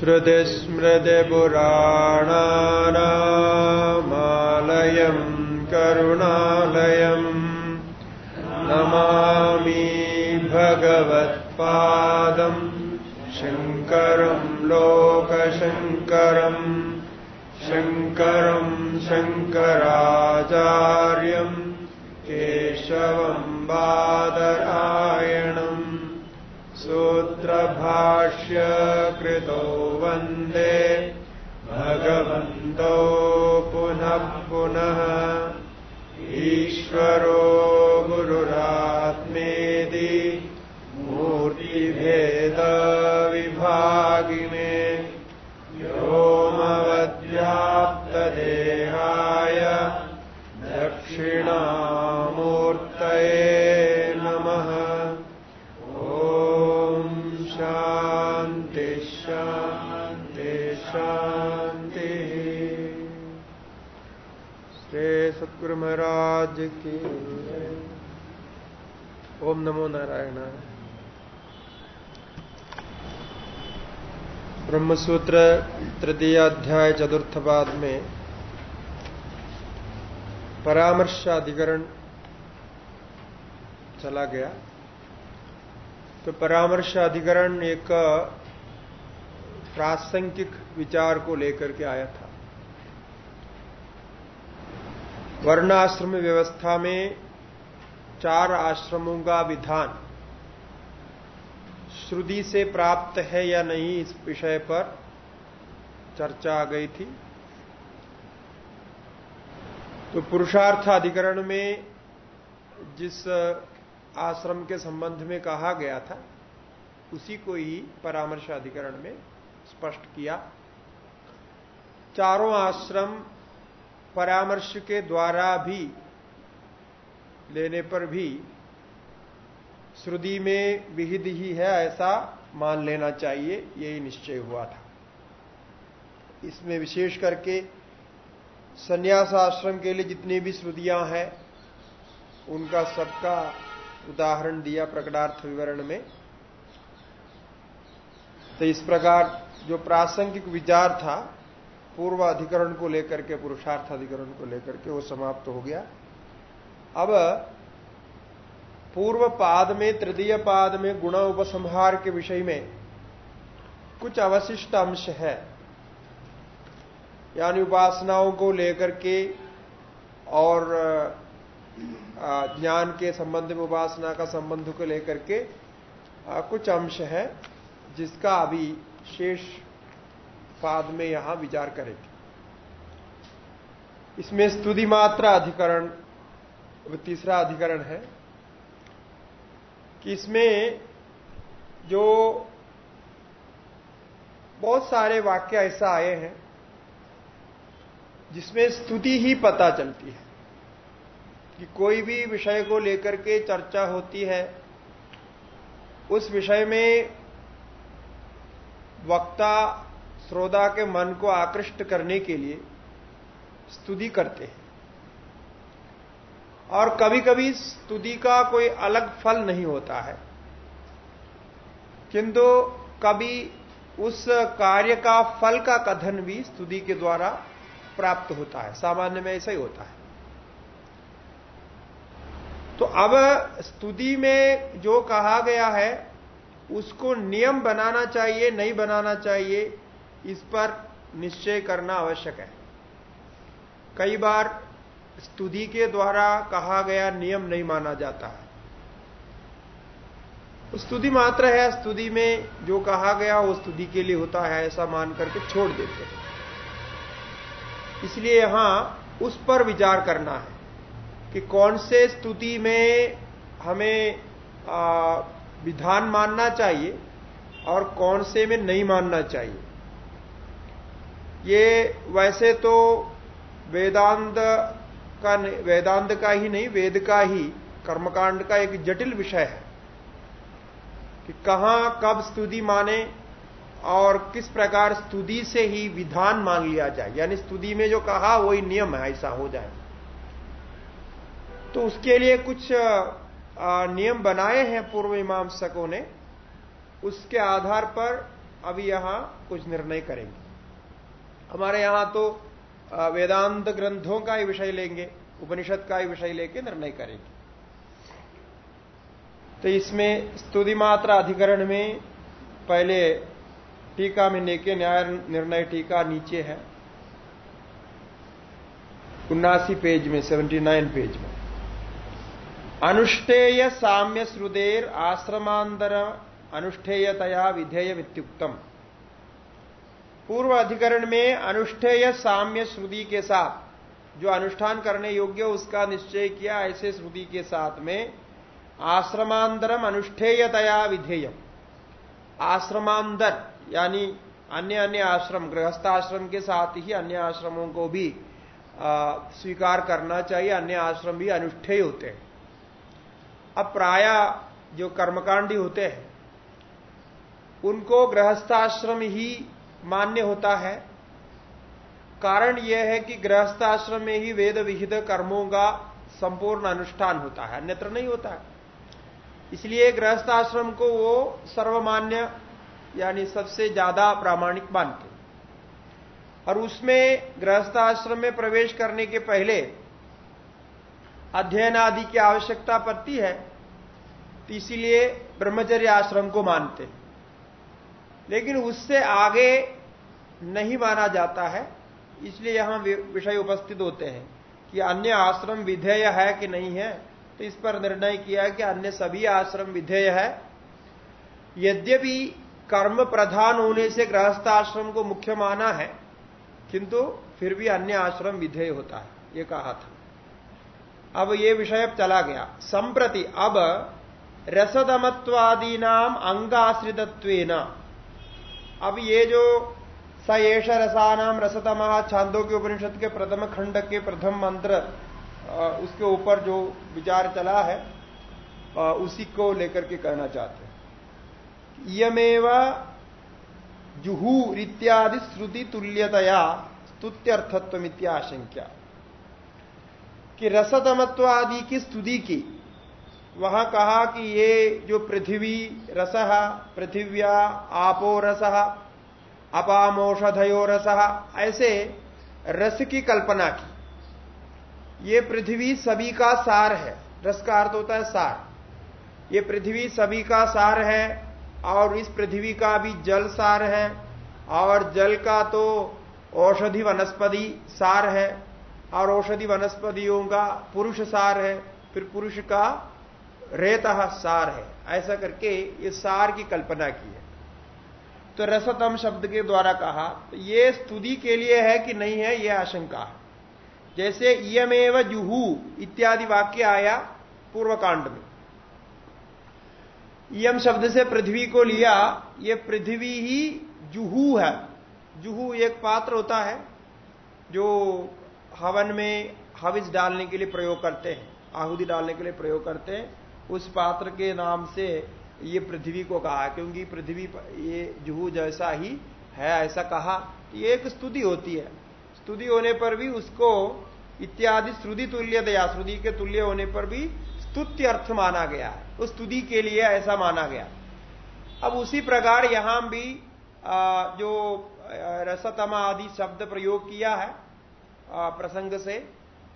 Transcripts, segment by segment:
श्रुतिस्मृतिपुराणानामालयम् करुणालयम् नमामि भगवत्पादम् शङ्करम् लोकशङ्करम् शङ्करम् शङ्कराचार्यम् केशवम् बादरायणम् सूत्रभाष्य कृतो वंदे भगवन्तौ पुनः पुनः ईश्वरो ओम नमो नारायण। ब्रह्मसूत्र तृतीय अध्याय चतुर्थ पाद में परामर्श अधिकरण चला गया। तो परामर्श अधिकरण एक प्रासंगिक विचार को लेकर के आया था। वर्णाश्रम व्यवस्था में चार आश्रमों का विधान। श्रुति से प्राप्त है या नहीं इस विषय पर चर्चा आ गई थी। तो पुरुषार्थ अधिकरण में जिस आश्रम के संबंध में कहा गया था, उसी को ही परामर्श अधिकरण में स्पष्ट किया। चारों आश्रम परामर्श के द्वारा भी लेने पर भी श्रुति में विहित ही है, ऐसा मान लेना चाहिए, यही निश्चय हुआ था। इसमें विशेष करके संन्यास आश्रम के लिए जितनी भी श्रुतियाँ हैं, उनका सबका उदाहरण दिया प्रकटार्थ विवरण में। तो इस प्रकार जो प्रासंगिक विचार था पूर्व अधिकरण को लेकर के, पुरुषार्थ अधिकरण को लेकर के, वो समाप्त तो हो गया। अब पूर्व पाद में, तृतीय पाद में गुण उपसंहार के विषय में कुछ अवशिष्ट अंश है। यानी उपासनाओं को लेकर के और ज्ञान के संबंध में, उपासना का संबंध को लेकर के कुछ अंश है जिसका अभी शेष पाद में यहाँ विचार करेंगे। इसमें स्तुति मात्रा अधिकरण तीसरा अधिकरण है कि इसमें जो बहुत सारे वाक्य ऐसा आए हैं, जिसमें स्तुति ही पता चलती है, कि कोई भी विषय को लेकर के चर्चा होती है, उस विषय में वक्ता श्रोता के मन को आकृष्ट करने के लिए स्तुति करते हैं। और कभी कभी स्तुति का कोई अलग फल नहीं होता है। किंतु कभी उस कार्य का फल का कथन भी स्तुति के द्वारा प्राप्त होता है। सामान्य में ऐसा ही होता है। तो अब स्तुति में जो कहा गया है, उसको नियम बनाना चाहिए, नहीं बनाना चाहिए, इस पर निश्चय करना आवश्यक है। कई बार स्तुति के द्वारा कहा गया नियम नहीं माना जाता है। स्तुति मात्र है स्तुति में जो कहा गया वो स्तुति के लिए होता है ऐसा मान करके छोड़ देते हैं। इसलिए यहाँ उस पर विचार करना है कि कौन से स्तुति में हमें आ, विधान मानना चाहिए और कौन से में नहीं मानना चाहिए। ये वैसे तो वेदांत का वेदांत का ही नहीं, वेद का ही, कर्मकांड का एक जटिल विषय है। कि कहाँ, कब स्तुति माने और किस प्रकार स्तुति से ही विधान मान लिया जाए। यानी स्तुति में जो कहा, वही नियम है, ऐसा हो जाए। तो उसके लिए कुछ नियम बनाए हैं पूर्व मीमांसकों ने। उसके आधार पर अभी यहाँ कुछ निर्णय करेंगे। हमारे यहाँ तो वेदांत ग्रंथों का ही विषय लेंगे, उपनिषद का ही विषय लेके निर्णय करेंगे। तो इसमें स्तुति मात्रा अधिकरण में पहले टीका में लेके न्याय निर्णय टीका नीचे है। उन्नासी पेज में, सेवेंटी नाइन पेज में। अनुष्ठेय साम्य श्रुदेर आश्रमांतर अनुष्ठेयतया विधेय वित्युक्तम। पूर्व अधिकरण में अनुष्ठेय साम्य श्रुति के साथ, जो अनुष्ठान करने योग्य उसका निश्चय किया, ऐसे श्रुति के साथ में, आश्रमांतरम अनुष्ठेयतया विधेयम। आश्रमांतर, यानी अन्य अन्य आश्रम, गृहस्थाश्रम के साथ ही अन्य आश्रमों को भी स्वीकार करना चाहिए, अन्य आश्रम भी अनुष्ठेय होते हैं। अब प्राय जो कर्मकांडी होते हैं, उनको गृहस्थाश्रम ही मान्य होता है। कारण यह है कि गृहस्थ आश्रम में ही वेद विहित कर्मों का संपूर्ण अनुष्ठान होता है, अन्यत्र नहीं होता है। इसलिए गृहस्थ आश्रम को वो सर्वमान्य, यानी सबसे ज़्यादा प्रामाणिक मानते और उसमें गृहस्थ आश्रम में प्रवेश करने के पहले अध्ययन आदि की आवश्यकता पड़ती है तो इसीलिए ब्रह्मचर्य आश्रम को मानते लेकिन उससे आगे नहीं माना जाता है, इसलिए यहाँ विषय उपस्थित होते हैं कि अन्य आश्रम विधेय है कि नहीं है। तो इस पर निर्णय किया कि अन्य सभी आश्रम विधेय है। यद्यपि कर्म प्रधान होने से गृहस्थ आश्रम को मुख्य माना है, किंतु फिर भी अन्य आश्रम विधेय होता है, ये कहा था। अब ये विषय अब चला गया। संप्रति, अब रसदमत्वादी नाम अंगाश्रितत्व अब ये जो स सयेष रसानाम रसतम छांदों के उपनिषद के प्रथम खंड के प्रथम मंत्र उसके ऊपर जो विचार चला है उसी को लेकर के कहना चाहते हैं। यमेव जुहू इत्यादि श्रुति तुल्यतया स्तुत्यर्थत्व इत्याशंक्या कि रसतमत्व आदि की स्तुति की वहाँ कहा कि ये जो पृथ्वी रस, पृथिव्या आपो रस, अपामोषधयो रस, ऐसे रस की कल्पना की। ये पृथ्वी सभी का सार है। रस का अर्थ होता है सार। ये पृथ्वी सभी का सार है और इस पृथ्वी का भी जल सार है और जल का तो औषधि वनस्पति सार है और औषधि वनस्पतियों का पुरुष सार है, फिर पुरुष का रेत सार है। ऐसा करके ये सार की कल्पना की है। तो रसतम शब्द के द्वारा कहा तो ये स्तुति के लिए है कि नहीं है यह आशंका है। जैसे इयमेव जुहू इत्यादि वाक्य आया पूर्व कांड में। यम शब्द से पृथ्वी को लिया, ये पृथ्वी ही जुहू है। जुहू एक पात्र होता है, जो हवन में हविज डालने के लिए प्रयोग करते हैं, आहुति डालने के लिए प्रयोग करते हैं। उस पात्र के नाम से ये पृथ्वी को कहा, क्योंकि पृथ्वी ये जुहू जैसा ही है, ऐसा कहा। ये एक स्तुति होती है। स्तुति होने पर भी उसको इत्यादि श्रुति तुल्य दया, श्रुति के तुल्य होने पर भी स्तुत्य अर्थ माना गया है। उस स्तुति के लिए ऐसा माना गया। अब उसी प्रकार यहाँ भी जो रसतमा आदि शब्द प्रयोग किया है प्रसंग से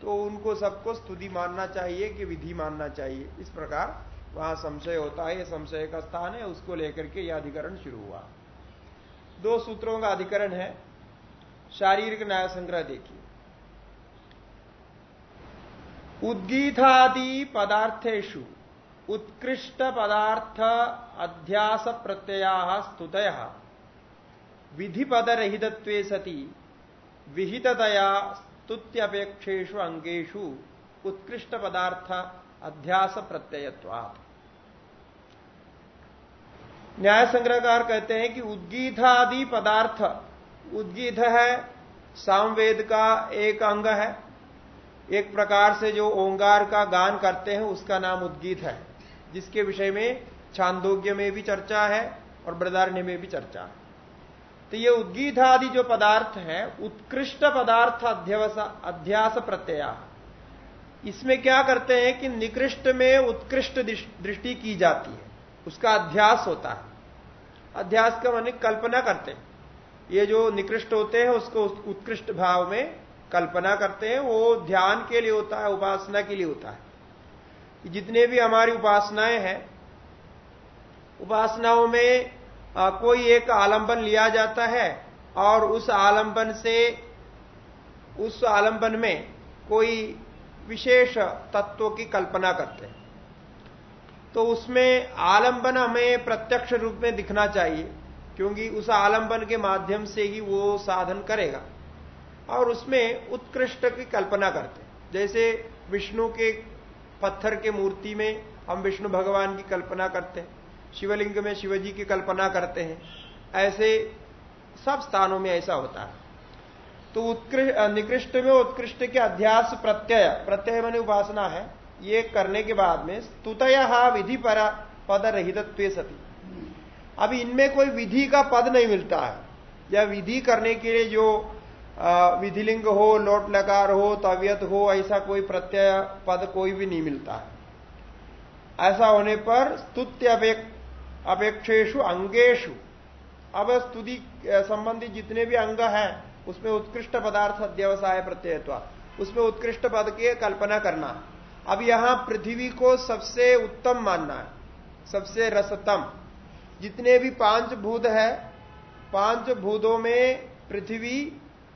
तो उनको सबको स्तुति मानना चाहिए कि विधि मानना चाहिए। इस प्रकार वहाँ संशय होता है संशय का स्थान है, उसको लेकर के यह अधिकरण शुरू हुआ। दो सूत्रों का अधिकरण है। शारीरिक न्याय संग्रह देखिए। उद्गीतादि पदार्थेशु उत्कृष्ट पदार्थ अध्यास प्रत्यया स्तुतय। विधि पद रहित सती विहिततया स्तुत्यपेक्षेषु अंगेशु उत्कृष्ट पदार्थ अध्यास प्रत्ययत्वात् न्याय संग्रहकार कहते हैं कि उद्गीतादि पदार्थ उद्गीत है, सामवेद का एक अंग है, एक प्रकार से जो ओंगार का गान करते हैं, उसका नाम उद्गीत है, जिसके विषय में छांदोग्य में भी चर्चा है और बृदारण्य में भी चर्चा है। तो ये उद्गीत आदि जो पदार्थ है, उत्कृष्ट पदार्थ अध्यास प्रत्यय। इसमें क्या करते हैं कि निकृष्ट में उत्कृष्ट दृष्टि की जाती है। उसका अध्यास होता है। अध्यास का मान कल्पना करते हैं। ये जो निकृष्ट होते हैं, उसको उत्कृष्ट भाव में कल्पना करते हैं। वो ध्यान के लिए होता है, उपासना के लिए होता है। जितने भी हमारी उपासनाएँ हैं, उपासनाओं में कोई एक आलंबन लिया जाता है और उस आलंबन से, उस आलंबन में कोई विशेष तत्व की कल्पना करते हैं। तो उसमें आलंबन हमें प्रत्यक्ष रूप में दिखना चाहिए, क्योंकि उस आलंबन के माध्यम से ही वो साधन करेगा। और उसमें उत्कृष्ट की कल्पना करते हैं। जैसे विष्णु के पत्थर के मूर्ति में हम विष्णु भगवान की कल्पना करते हैं। शिवलिंग में शिवजी की कल्पना करते हैं। ऐसे सब स्थानों में ऐसा होता है। तो उत्कृष्ट, निकृष्ट में उत्कृष्ट के अध्यास प्रत्यय प्रत्यय मैंने उपासना है। ये करने के बाद में स्तुतय विधि पर पद रहित सती। अब इनमें कोई विधि का पद नहीं मिलता है। या विधि करने के लिए जो विधिलिंग हो, लोट लकार हो, तवियत हो, ऐसा कोई प्रत्यय पद कोई भी नहीं मिलता है। ऐसा होने पर स्तुत्य अपेक्षेशु अंगेशु अब स्तुति संबंधी जितने भी अंग हैं, उसमें उत्कृष्ट पदार्थ अध्यवसाय प्रत्ययत्व, उसमें उत्कृष्ट पद की कल्पना करना। अब यहाँ पृथ्वी को सबसे उत्तम मानना है, सबसे रसतम। जितने भी पाँच भूत है, पाँच भूतों में पृथ्वी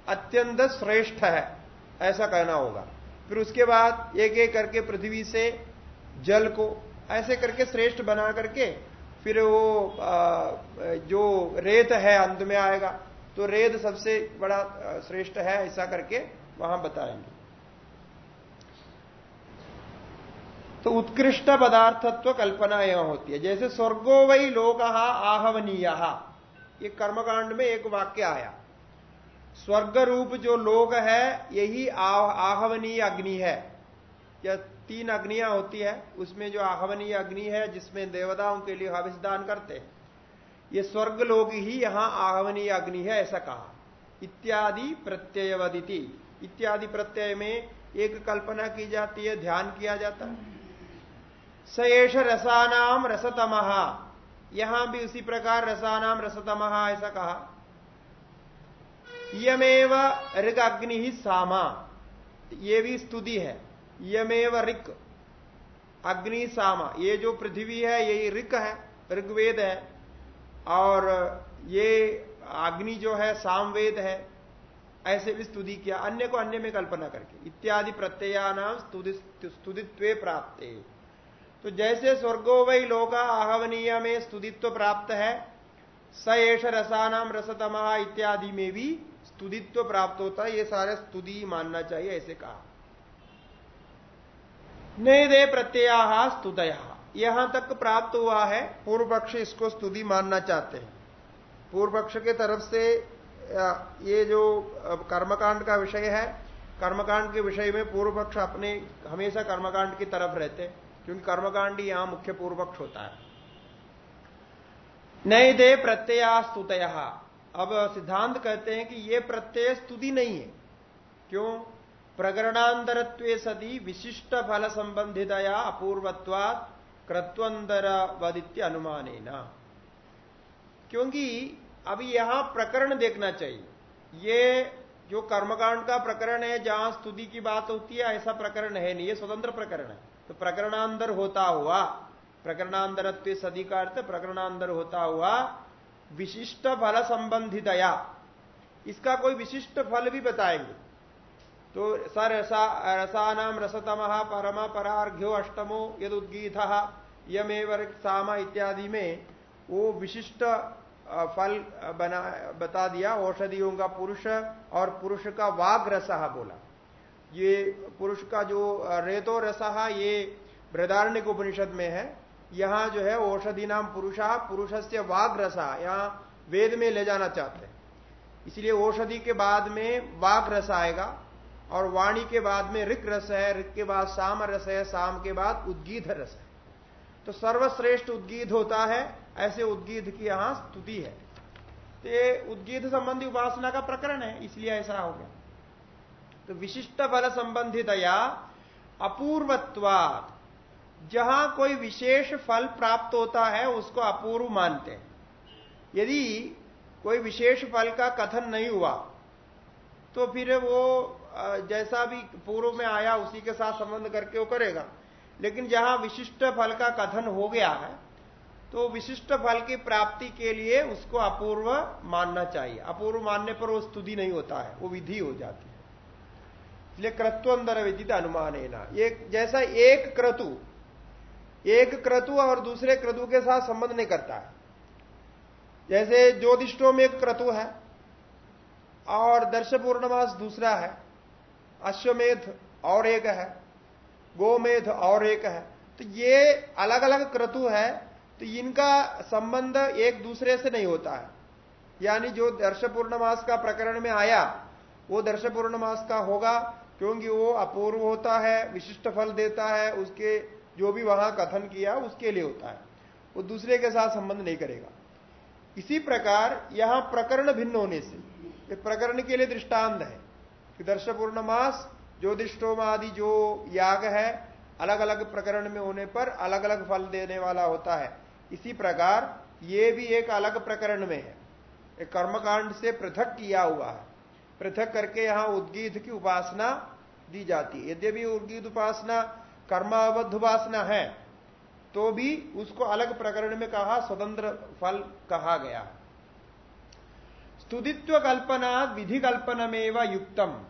अत्यंत श्रेष्ठ है, ऐसा कहना होगा। फिर उसके बाद एक एक करके पृथ्वी से जल को, ऐसे करके श्रेष्ठ बना करके फिर वो जो रेत है अंत में आएगा तो रेत सबसे बड़ा श्रेष्ठ है, ऐसा करके वहाँ बताएँगे। तो उत्कृष्ट पदार्थत्व कल्पना यह होती है। जैसे स्वर्गो वही लोक आहवनीय। ये कर्मकांड में एक वाक्य आया। स्वर्ग रूप जो लोक है, यही आहवनीय अग्नि है। तीन अग्नियाँ होती है, उसमें जो आहवनीय अग्नि है, जिसमें देवताओं के लिए हविष दान करते हैं। ये स्वर्ग लोग ही यहाँ आहवनीय अग्नि है, ऐसा कहा। इत्यादि प्रत्ययवदिति। इत्यादि प्रत्यय में एक कल्पना की जाती है, ध्यान किया जाता है। सएश रसानाम रसतम। यहाँ भी उसी प्रकार रसानाम रसतम, ऐसा कहा। यमेव ऋग अग्नि ही सामा। ये भी स्तुति है। यमेव ऋक। अग्नि सामा। ये जो पृथ्वी है यही ऋक है, ऋग्वेद है। और ये अग्नि जो है, सामवेद है, ऐसे भी स्तुति किया। अन्य को अन्य में कल्पना करके। इत्यादि प्रत्ययानाम स्तुतित्व प्राप्त। तो जैसे स्वर्गो वही लोका आहवनीय में स्तुतित्व प्राप्त है, स एष रसानाम रसतमा इत्यादि में भी स्तुतित्व प्राप्त होता है। ये सारे स्तुति मानना चाहिए, ऐसे कहा। दे प्रत्यया स्तुतया यहाँ तक प्राप्त हुआ है पूर्व पक्ष इसको स्तुति मानना चाहते हैं। पूर्व पक्ष के तरफ़ से ये जो कर्मकांड का विषय है, कर्मकांड के विषय में पूर्व पक्ष अपने, हमेशा कर्मकांड की तरफ़ रहते हैं, क्योंकि कर्मकांड ही यहाँ मुख्य पूर्व पक्ष होता है। नई दे प्रत्यया स्तुतया अब सिद्धांत कहते हैं कि यह प्रत्यय स्तुति नहीं है। क्यों? प्रकरणांतरत्व सदी विशिष्ट फल संबंधितया अपूर्वत्वात कृत्वंतर वदित्य अनुमान क्योंकि अभी यहाँ प्रकरण देखना चाहिए। ये जो कर्मकांड का प्रकरण है, जहाँ स्तुति की बात होती है, ऐसा प्रकरण है नहीं, ये स्वतंत्र प्रकरण है। तो प्रकरणांतर होता हुआ, प्रकरणांतरत्व सदी का अर्थ प्रकरणांतर होता हुआ विशिष्ट फल संबंधितया इसका कोई विशिष्ट फल भी बताएँगे। तो स रसा रसानाम रसतम, परमा परार्घ्यो अष्टमो यद उद्गीत यमेव इत्यादि में वो विशिष्ट फल बना, बता दिया, औषधियों का पुरुष और पुरुष का वाग रसा बोला। ये पुरुष का जो रेतो रसा, ये बृदारण्य उपनिषद में है, यहाँ जो है औषधि नाम पुरुषा पुरुष से वाग रसा, यहाँ वेद में ले जाना चाहते हैं। इसलिए औषधि के बाद में वाग रस आएगा और वाणी के बाद में ऋक रस है, ऋक के बाद साम रस है, साम के बाद उद्गीत रस है। तो सर्वश्रेष्ठ उद्गीत होता है, ऐसे उद्गीत की यहाँ स्तुति है। तो ये उद्गीत संबंधी उपासना का प्रकरण है, इसलिए ऐसा हो गया। तो विशिष्ट बल संबंधितया अपूर्वत्वाद जहाँ कोई विशेष फल प्राप्त होता है, उसको अपूर्व मानते हैं। यदि कोई विशेष फल का कथन नहीं हुआ तो फिर वो जैसा भी पूर्व में आया, उसी के साथ संबंध करके वो करेगा। लेकिन जहाँ विशिष्ट फल का कथन हो गया है तो विशिष्ट फल की प्राप्ति के लिए उसको अपूर्व मानना चाहिए। अपूर्व मानने पर वो स्तुति नहीं होता है, वो विधि हो जाती है। इसलिए क्रत्वंदर विदित अनुमान एक, जैसा एक क्रतु एक क्रतु और दूसरे क्रतु के साथ संबंध नहीं करता है। जैसे ज्योतिषों में एक क्रतु है और दर्श पूर्णमास दूसरा है अश्वमेध और एक है, गोमेध और एक है। तो ये अलग अलग क्रतु है तो इनका संबंध एक दूसरे से नहीं होता है। यानी जो दर्श पूर्णमास का प्रकरण में आया, वो दर्श पूर्णमास का होगा, क्योंकि वो अपूर्व होता है, विशिष्ट फल देता है, उसके जो भी वहाँ कथन किया, उसके लिए होता है। वो दूसरे के साथ संबंध नहीं करेगा। इसी प्रकार यहाँ प्रकरण भिन्न होने से प्रकरण के लिए दृष्टांत है। कि दर्श पूर्णमास ज्योतिषोम आदि जो याग है अलग अलग प्रकरण में होने पर अलग अलग फल देने वाला होता है। इसी प्रकार, ये भी एक अलग प्रकरण में है। एक कर्मकांड से पृथक किया हुआ है। पृथक करके यहाँ उद्गीत की उपासना दी जाती है। यद्यपि उद्गीत उपासना कर्मावध उपासना है तो भी उसको अलग प्रकरण में कहा, स्वतंत्र फल कहा गया। स्तुदित्व कल्पना विधि कल्पना में युक्तम।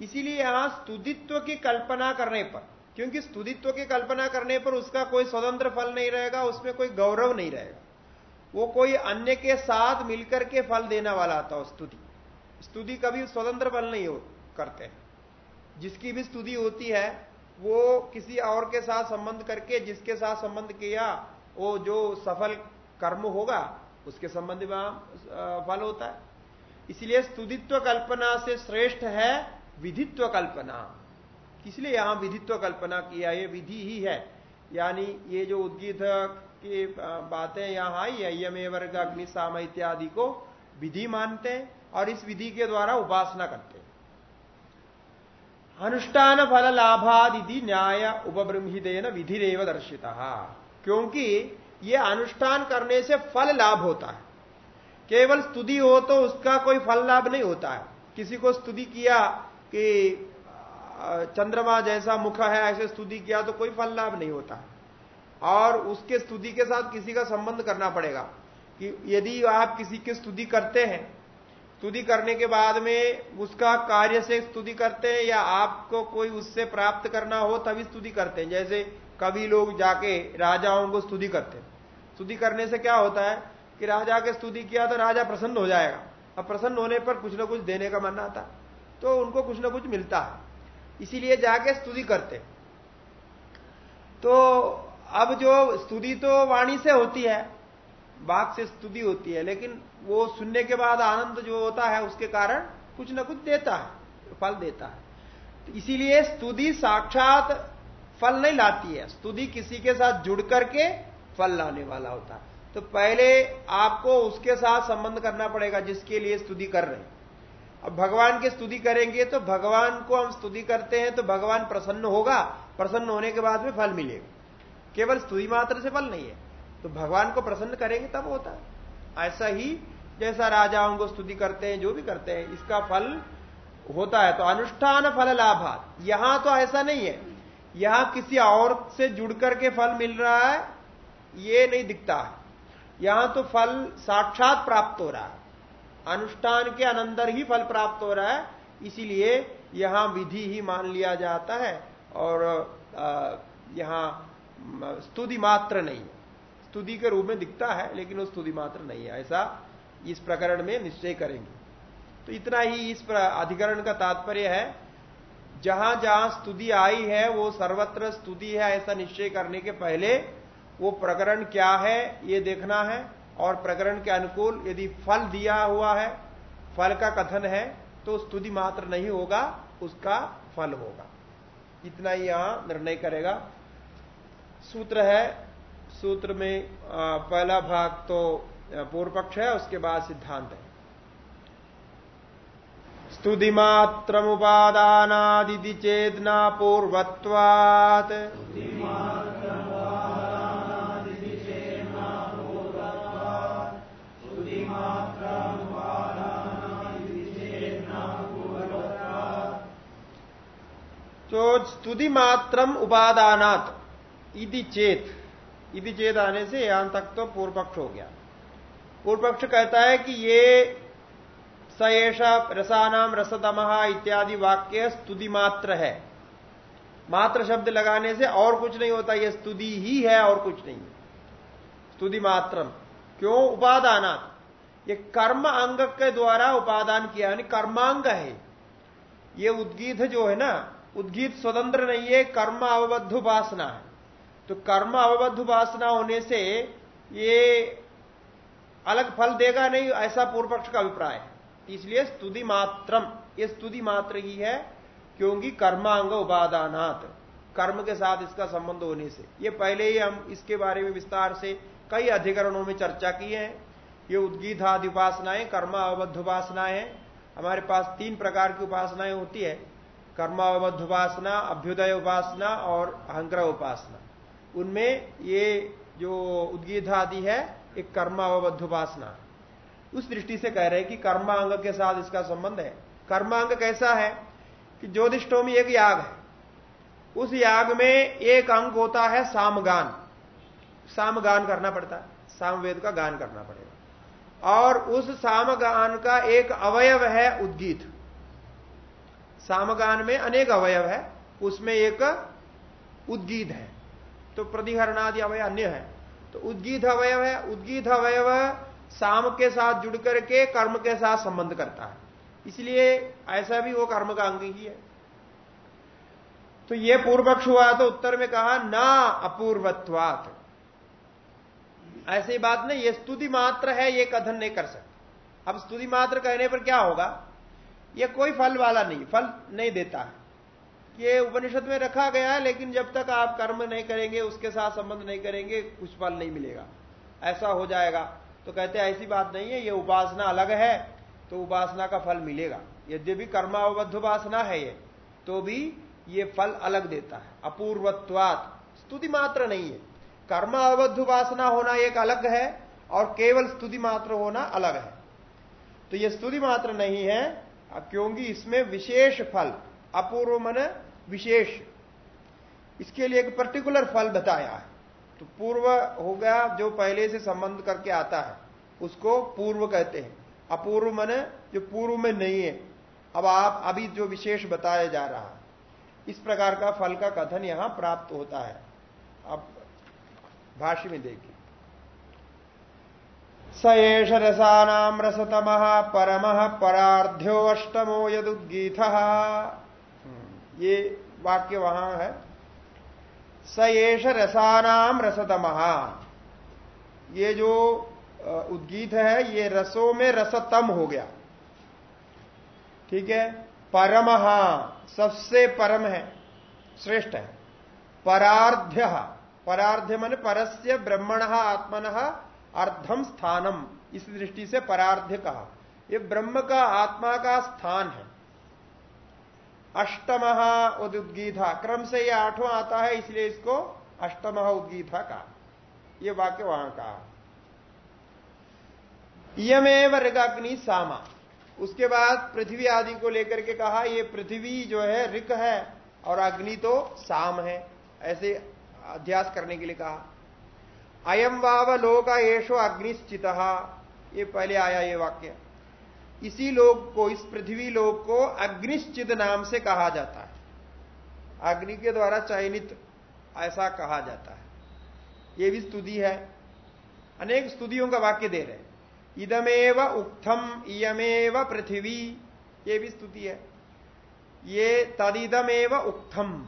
इसीलिए यहाँ स्तुदित्व की कल्पना करने पर, क्योंकि स्तुदित्व की कल्पना करने पर उसका कोई स्वतंत्र फल नहीं रहेगा, उसमें कोई गौरव नहीं रहेगा। वो कोई अन्य के साथ मिलकर के फल देने वाला था स्तुति। स्तुति कभी स्वतंत्र फल नहीं हो, करते। जिसकी भी स्तुति होती है, वो किसी और के साथ संबंध करके, जिसके साथ संबंध किया, वो जो सफल कर्म होगा, उसके संबंध में फल होता है। इसलिए स्तुतित्व कल्पना से श्रेष्ठ है विधित्व कल्पना। इसलिए यहाँ विधित्व कल्पना किया? ये विधि ही है। यानी ये जो उद्गीत की बातें यहाँ आई है, यमे वर्ग अग्नि साम इत्यादि को विधि मानते हैं और इस विधि के द्वारा उपासना करते हैं। अनुष्ठान फल लाभादि न्याय उपब्रह्मिदेन विधिरेव दर्शिता। क्योंकि ये अनुष्ठान करने से फल लाभ होता है। केवल स्तुति हो तो उसका कोई फल लाभ नहीं होता है। किसी को स्तुति किया कि चंद्रमा जैसा मुख है, ऐसे स्तुति किया तो कोई फल लाभ नहीं होता। और उसके स्तुति के साथ किसी का संबंध करना पड़ेगा कि यदि आप किसी की स्तुति करते हैं, स्तुति करने के बाद में उसका कार्य से स्तुति करते हैं या आपको कोई उससे प्राप्त करना हो तभी स्तुति करते हैं। जैसे कभी लोग जाके राजाओं को स्तुति करते हैं। स्तुति करने से क्या होता है कि राजा के स्तुति किया तो राजा प्रसन्न हो जाएगा। अब प्रसन्न होने पर कुछ ना कुछ देने का मन आता। तो उनको कुछ ना कुछ मिलता है। इसीलिए जाके स्तुति करते। तो अब जो स्तुति तो वाणी से होती है, बात से स्तुति होती है, लेकिन वो सुनने के बाद आनंद जो होता है, उसके कारण कुछ ना कुछ देता है, फल देता है। तो इसीलिए स्तुति साक्षात फल नहीं लाती है। स्तुति किसी के साथ जुड़ करके फल लाने वाला होता है। तो पहले आपको उसके साथ संबंध करना पड़ेगा, जिसके लिए स्तुति कर रहे हैं। अब भगवान की स्तुति करेंगे तो भगवान को हम स्तुति करते हैं तो भगवान प्रसन्न होगा। प्रसन्न होने के बाद में फल मिलेगा। केवल स्तुति मात्र से फल नहीं है। तो भगवान को प्रसन्न करेंगे तब होता है। ऐसा ही जैसा राजाओं को स्तुति करते हैं, जो भी करते हैं, इसका फल होता है। तो अनुष्ठान फल लाभात। यहाँ तो ऐसा नहीं है। यहाँ किसी और से जुड़ करके फल मिल रहा है, ये नहीं दिखता। है यहाँ तो फल साक्षात प्राप्त हो रहा है। अनुष्ठान के अनंतर ही फल प्राप्त हो रहा है, इसीलिए यहाँ विधि ही मान लिया जाता है और यहाँ स्तुति मात्र नहीं। स्तुति के रूप में दिखता है, लेकिन वो स्तुति मात्र नहीं है, ऐसा इस प्रकरण में निश्चय करेंगे। तो इतना ही इस अधिकरण का तात्पर्य है, जहाँ जहाँ स्तुति आई है, वो सर्वत्र स्तुति है, ऐसा निश्चय करने के पहले वो प्रकरण क्या है, ये देखना है। और प्रकरण के अनुकूल यदि फल दिया हुआ है, फल का कथन है तो स्तुति मात्र नहीं होगा, उसका फल होगा। इतना ही यहाँ निर्णय करेगा। सूत्र है, सूत्र में पहला भाग तो पूर्व पक्ष है, उसके बाद सिद्धांत है। स्तुति मात्र उपादानादि चेतना पूर्वत्वात्। तो स्तुति मात्रम उपादानात इति चेत इति चेत आने से यहाँ तक तो पूर्व पक्ष हो गया पूर्व पक्ष कहता है कि ये सएषा रसानाम रसतमहा इत्यादि वाक्य स्तुति मात्र है मात्र शब्द लगाने से और कुछ नहीं होता यह स्तुति ही है और कुछ नहीं स्तुति मात्रम क्यों उपादानात ये कर्म अंग के द्वारा उपादान किया यानी कर्मांग है ये उद्गीत जो है ना उद्गीत स्वतंत्र नहीं है, कर्म अवबद्ध उपासना है। तो कर्म अवबद्ध उपासना होने से ये अलग फल देगा नहीं, ऐसा पूर्व पक्ष का अभिप्राय है। इसलिए स्तुति मात्रम, ये स्तुति मात्र ही है, क्योंकि कर्मांग उपादानात, कर्म के साथ इसका संबंध होने से। ये पहले ही हम इसके बारे में विस्तार से कई अधिकरणों में चर्चा की है। ये उद्गीत आदि उपासनाएँ, कर्म अवबद्ध उपासनाएँ हमारे पास तीन प्रकार की उपासनाएँ होती है। कर्मावबद्ध उपासना अभ्युदय उपासना और अहंग्रह उपासना उनमें ये जो उद्गीत आदि है, एक कर्मावबद्ध उपासना उस दृष्टि से कह रहे हैं कि कर्मांग के साथ इसका संबंध है। कर्मांग कैसा है कि ज्योतिषोमी एक याग है। उस याग में एक अंग होता है सामगान। सामगान करना पड़ता है। सामवेद का गान करना पड़ेगा। और उस सामगान का एक अवयव है उद्गीत। सामगान में अनेक अवयव है, उसमें एक उद्गीत है। तो प्रतिहरणादि अवय अन्य है। तो उद्गीत अवयव है, उद्गीत अवयव साम के साथ जुड़ करके कर्म के साथ संबंध करता है। इसलिए ऐसा भी वो कर्म का अंग ही है। तो ये पूर्व पक्ष हुआ तो उत्तर में कहा, ना अपूर्वत्वात। ऐसी बात नहीं, ये स्तुति मात्र है, ये कथन नहीं कर सकते। अब स्तुति मात्र कहने पर क्या होगा? ये कोई फल वाला नहीं, फल नहीं देता है। ये उपनिषद में रखा गया है, लेकिन जब तक आप कर्म नहीं करेंगे, उसके साथ संबंध नहीं करेंगे, कुछ फल नहीं मिलेगा। ऐसा हो जाएगा। तो कहते हैं, ऐसी बात नहीं है, ये उपासना अलग है तो उपासना का फल मिलेगा। यद्यपि कर्मावबद्ध उपासना है ये तो भी ये फल अलग देता है। अपूर्वत्वात। स्तुति मात्र नहीं है। कर्मावबद्ध उपासना होना एक अलग है, और केवल स्तुति मात्र होना अलग है। तो ये स्तुति मात्र नहीं है क्योंकि इसमें विशेष फल, अपूर्व मन विशेष। इसके लिए एक पर्टिकुलर फल बताया है। तो पूर्व हो गया, जो पहले से संबंध करके आता है, उसको पूर्व कहते हैं। अपूर्व मन जो पूर्व में नहीं है। अब आप अभी जो विशेष बताया जा रहा है, इस प्रकार का फल का कथन यहाँ प्राप्त होता है। अब भाष्य में देखिए। स एष रसानाम रसतम परम परार्ध्यो अष्टमो यदुद्गीत ये वाक्य वहाँ है। स एष रसानाम रसतम। ये जो उद्गीत है, ये रसों में रसतम हो गया। ठीक है? परम सबसे परम है, श्रेष्ठ है। परार्ध्य। परार्ध्य मन परस्य ब्रह्मण, आत्मन अर्धम स्थानम। इस दृष्टि से परार्ध्य कहा। यह ब्रह्म का आत्मा का स्थान है। अष्टम उद्गीता क्रम से यह आठवां आता है, इसलिए इसको अष्टम उद्गीता का यह वाक्य वहाँ कहा। यमेव ऋगाग्नि सामा। उसके बाद पृथ्वी आदि को लेकर के कहा, ये पृथ्वी जो है, ऋक है, और अग्नि तो साम है। ऐसे अध्यास करने के लिए कहा। अयम वाव लोक येषो अग्निश्चित। ये पहले आया ये वाक्य। इसी लोक को, इस पृथ्वी लोक को अग्निश्चित नाम से कहा जाता है। अग्नि के द्वारा चयनित ऐसा कहा जाता है। ये भी स्तुति है। अनेक स्तुतियों का वाक्य दे रहे इदमेव उक्थम इयमेव पृथ्वी। ये भी स्तुति है। ये तदिदमेव उक्थम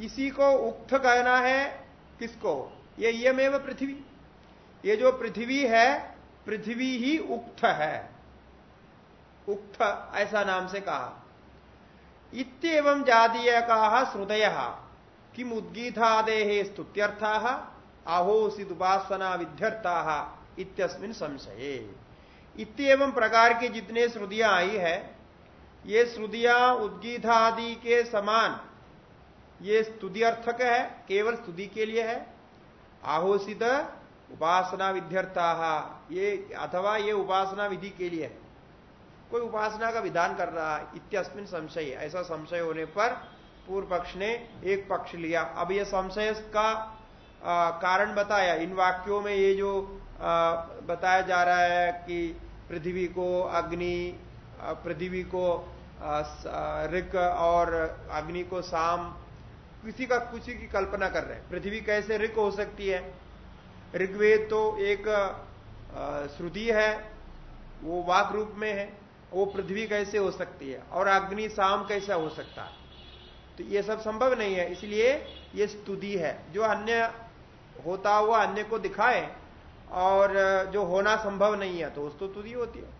इसी को उक्त कहना है किसको? ये यमेव पृथ्वी। ये जो पृथ्वी है, पृथ्वी ही उक्त है। उक्त, ऐसा नाम से कहा। इतम जातीय कहा श्रुदय किम उद्गीतादे स्तुत्यर्था आहोसित उपासना विध्यर्था इत्यस्मिन संशय। इतम प्रकार के जितने श्रुदियाँ आई है, ये श्रुदियाँ उद्गीतादि के समान, ये स्तुति है, केवल स्तुति के लिए है। आहोषित उपासना विध्यर्था। ये अथवा ये उपासना विधि के लिए कोई उपासना का विधान कर रहा है इत्यस्मिन संशय। ऐसा संशय होने पर पूर्व पक्ष ने एक पक्ष लिया। अब यह संशय का आ, कारण बताया। इन वाक्यों में ये जो आ, बताया जा रहा है कि पृथ्वी को अग्नि पृथ्वी को ऋक और अग्नि को साम किसी का किसी की कल्पना कर रहे हैं। पृथ्वी कैसे ऋक हो सकती है? ऋग्वेद तो एक श्रुति है, वो वाक रूप में है, वो पृथ्वी कैसे हो सकती है? और अग्नि शाम कैसा हो सकता है? तो ये सब संभव नहीं है, इसलिए ये स्तुति है। जो अन्य होता हुआ अन्य को दिखाए, और जो होना संभव नहीं है तो उस तो स्तुति होती है।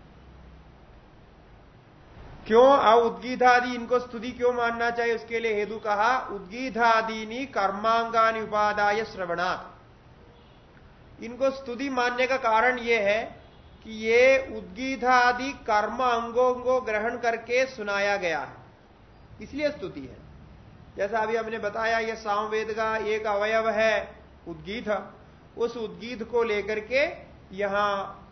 क्यों? अब उद्गीधादि इनको स्तुति क्यों मानना चाहिए? उसके लिए हेतु कहा उद्गीधादि कर्मांगानी उपादाय श्रवणात्। इनको स्तुति मानने का कारण यह है कि ये उद्गीधादि कर्म अंगों को ग्रहण करके सुनाया गया है। इसलिए स्तुति है। जैसा अभी हमने बताया यह सामवेद का एक अवयव है उद्गीत उस उद्गीत को लेकर के यहाँ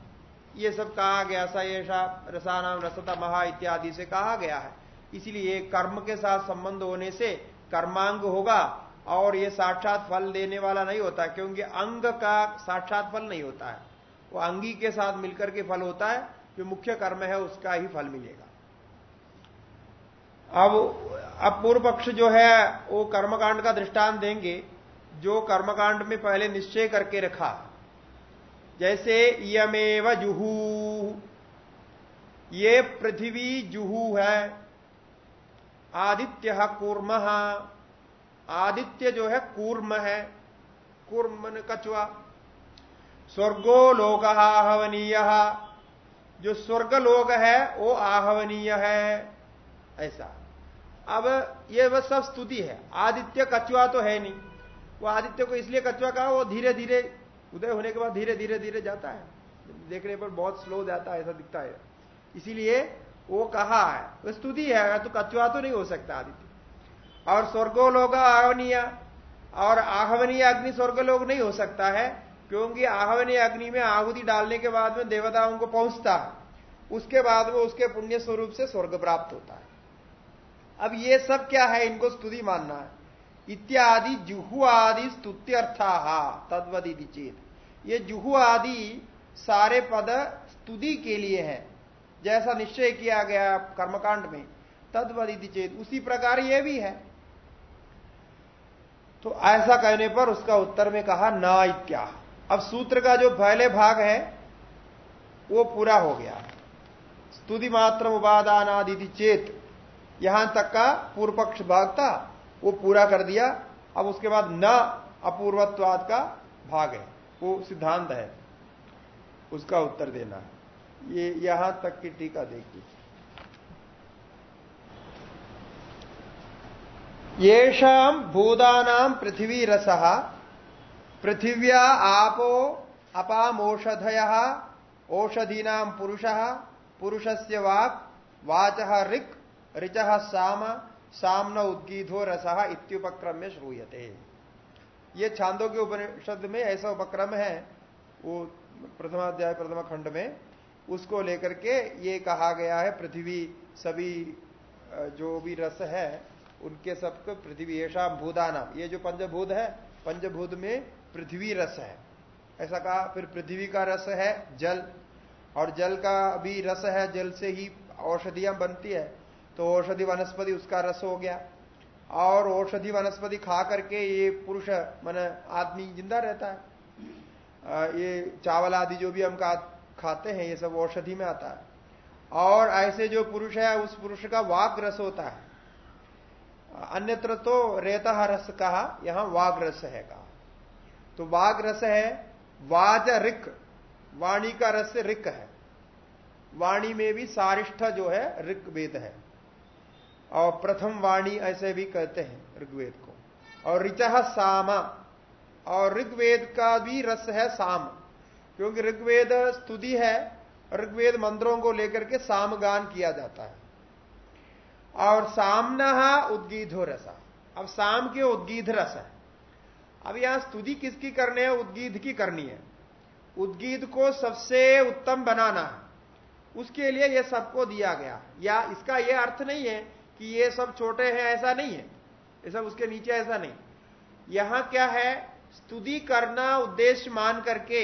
ये सब कहा गया, सा ऐसा रसानाम रसता महा इत्यादि से कहा गया है। इसलिए कर्म के साथ संबंध होने से कर्मांग होगा और ये साक्षात फल देने वाला नहीं होता, क्योंकि अंग का साक्षात फल नहीं होता है। वो अंगी के साथ मिलकर के फल होता है, जो मुख्य कर्म है उसका ही फल मिलेगा। अब अब पूर्व पक्ष जो है, वो कर्मकांड का दृष्टांत देंगे, जो कर्मकांड में पहले निश्चय करके रखा। जैसे यमेव जुहू। ये पृथ्वी जुहू है। आदित्य कूर्म। आदित्य जो है कूर्म है। कूर्म कछुआ। स्वर्गो लोक आहवनीय। जो स्वर्ग लोक है, वो आहवनीय है। ऐसा। अब ये वह सब स्तुति है। आदित्य कछुआ तो है नहीं। वो आदित्य को इसलिए कछुआ कहा, वो धीरे धीरे उदय होने के बाद धीरे धीरे धीरे जाता है। देखने पर बहुत स्लो जाता है, ऐसा दिखता है। इसीलिए वो कहा है वो स्तुति है तो कछुआ तो नहीं हो सकता, आदित्य। और स्वर्गोलोक आहवनीय, और आहवनीय अग्नि स्वर्गलोक नहीं हो सकता है, क्योंकि आहवनीय अग्नि में आहुति डालने के बाद में देवताओं को पहुँचता है। उसके बाद में उसके पुण्य स्वरूप से स्वर्ग प्राप्त होता है। अब ये सब क्या है, इनको स्तुति मानना है। इत्यादि जुहु आदि स्तुत्यर्था, तद्वदी चेत। ये जुहु आदि सारे पद स्तुति के लिए है, जैसा निश्चय किया गया कर्मकांड में, तद्वदी चेत, उसी प्रकार ये भी है। तो ऐसा कहने पर उसका उत्तर में कहा, ना इत्या। अब सूत्र का जो पहले भाग है, वो पूरा हो गया। स्तुति मात्र उपादान आदि चेत, यहाँ तक का पूर्व पक्ष भाग था। वो पूरा कर दिया, अब उसके बाद न अपूर्वत्वाद का भाग है। वो सिद्धांत है। उसका उत्तर देना है। ये यहाँ तक की टीका देखिए येषाम भूदानाम पृथ्वी रस, पृथिव्या आपो अपामोषधय, ओषधीना पुरुष पुरुष से वाक, वाच ऋक्, ऋच साम सामन उद्गीधो रस इत्युपक्रम में श्रूयते। ये छांदों के उपनिषद में ऐसा उपक्रम है, वो प्रथमाध्याय प्रथम खंड में, उसको लेकर के ये कहा गया है, पृथ्वी सभी जो भी रस है, उनके सबको पृथ्वी ऐसा भूदानाम ये जो पंचभूत है, पंचभूत में पृथ्वी रस है। ऐसा कहा, फिर पृथ्वी का रस है जल, और जल का भी रस है, जल से ही औषधियाँ बनती है। तो औषधि वनस्पति उसका रस हो गया। और औषधि वनस्पति खा करके ये पुरुष, मन, आदमी ज़िंदा रहता है। ये चावल आदि जो भी हम खाते हैं, ये सब औषधि में आता है। और ऐसे जो पुरुष है, उस पुरुष का वाक रस होता है। अन्यत्र तो रेता रस कहा, यहाँ वाग रस है कहा। तो वाग रस है, वाज रिक वाणी का रस रिक है। वाणी में भी सारिष्ठ जो है ऋग वेद है। और प्रथम वाणी ऐसे भी कहते हैं ऋग्वेद को। और ऋचा सामा, और ऋग्वेद का भी रस है साम। क्योंकि ऋग्वेद स्तुति है, ऋग्वेद मंत्रों को लेकर के सामगान किया जाता है। और सामना उद्गीधो रसा। अब साम के उद्गीध रस है। अब यहाँ स्तुति किसकी करने है? उद्गीध की करनी है। उद्गीध को सबसे उत्तम बनाना है। उसके लिए यह सबको दिया गया। या इसका यह अर्थ नहीं है कि ये सब छोटे हैं, ऐसा नहीं है। ये सब उसके नीचे ऐसा नहीं। यहाँ क्या है? स्तुति करना उद्देश्य मान करके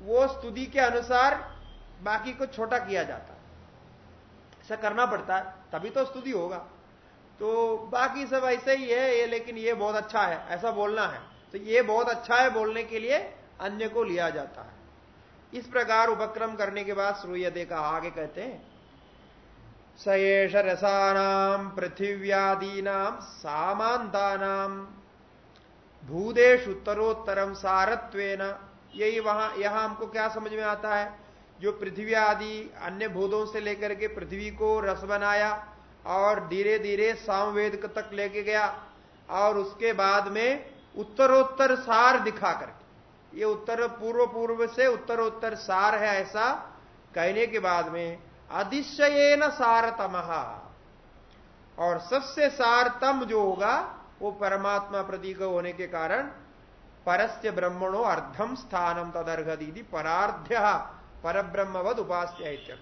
वो स्तुति के अनुसार बाकी को छोटा किया जाता। ऐसा करना पड़ता है तभी तो स्तुति होगा। तो बाकी सब ऐसे ही है, ये लेकिन ये बहुत अच्छा है, ऐसा बोलना है। तो ये बहुत अच्छा है बोलने के लिए अन्य को लिया जाता है। इस प्रकार उपक्रम करने के बाद श्रूयते का आगे कहते हैं सयेष रसानाम पृथिव्यादीनाम सामांतानाम भूदेश उत्तरोत्तरम सारत्वेन, यही वहाँ, यहाँ हमको क्या समझ में आता है? जो पृथ्वी आदि अन्य भूतों से लेकर के पृथ्वी को रस बनाया और धीरे धीरे सामवेद तक लेके गया और उसके बाद में उत्तरोत्तर सार दिखा करके। ये उत्तर पूर्व पूर्व से उत्तरोत्तर सार है ऐसा कहने के बाद में अधिशयन सारतम। और सबसे सारतम जो होगा, वो परमात्मा प्रतीक होने के कारण परस्य ब्रह्मणो अर्धम स्थानम तदर्घ दीदी परार्ध्य, परब्रह्मवद उपास्य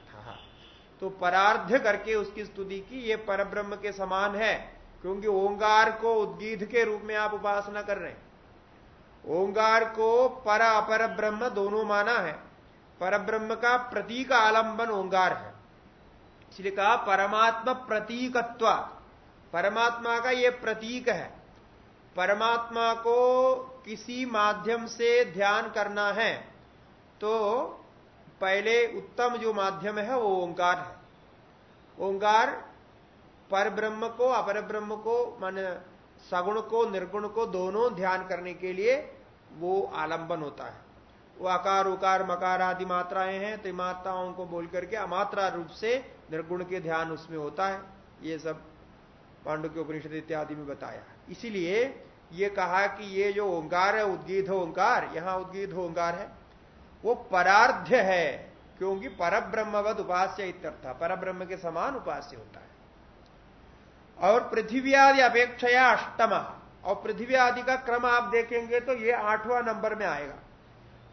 तो परार्ध्य करके उसकी स्तुति की, ये परब्रह्म के समान है, क्योंकि ओंगार को उद्गीत के रूप में आप उपासना कर रहे हैं। ओंगार को पर अपर ब्रह्म दोनों माना है। परब्रह्म का प्रतीक आलंबन ओंगार है। इसलिए कहा परमात्मा प्रतीकत्व। परमात्मा का ये प्रतीक है। परमात्मा को किसी माध्यम से ध्यान करना है तो पहले उत्तम जो माध्यम है वो ओंकार है। ओंकार पर ब्रह्म को, अपर ब्रह्म को, मान सगुण को, निर्गुण को दोनों ध्यान करने के लिए वो आलंबन होता है। वो आकार, उकार, मकार आदि मात्राएँ हैं तो मात्राओं को बोल करके अमात्रा रूप से निर्गुण के ध्यान उसमें होता है। ये सब पांडु के उपनिषद इत्यादि में बताया। इसीलिए ये कहा कि ये जो ओंकार है, उद्गीत ओंकार, यहाँ उद्गीत ओंकार है, वो परार्ध्य है, क्योंकि पर ब्रह्मवद उपास्य इत्यर्थ पर ब्रह्म के समान उपास्य होता है। और पृथ्वी आदि अपेक्षया अष्टम, और पृथ्वी आदि का क्रम आप देखेंगे तो ये आठवां नंबर में आएगा।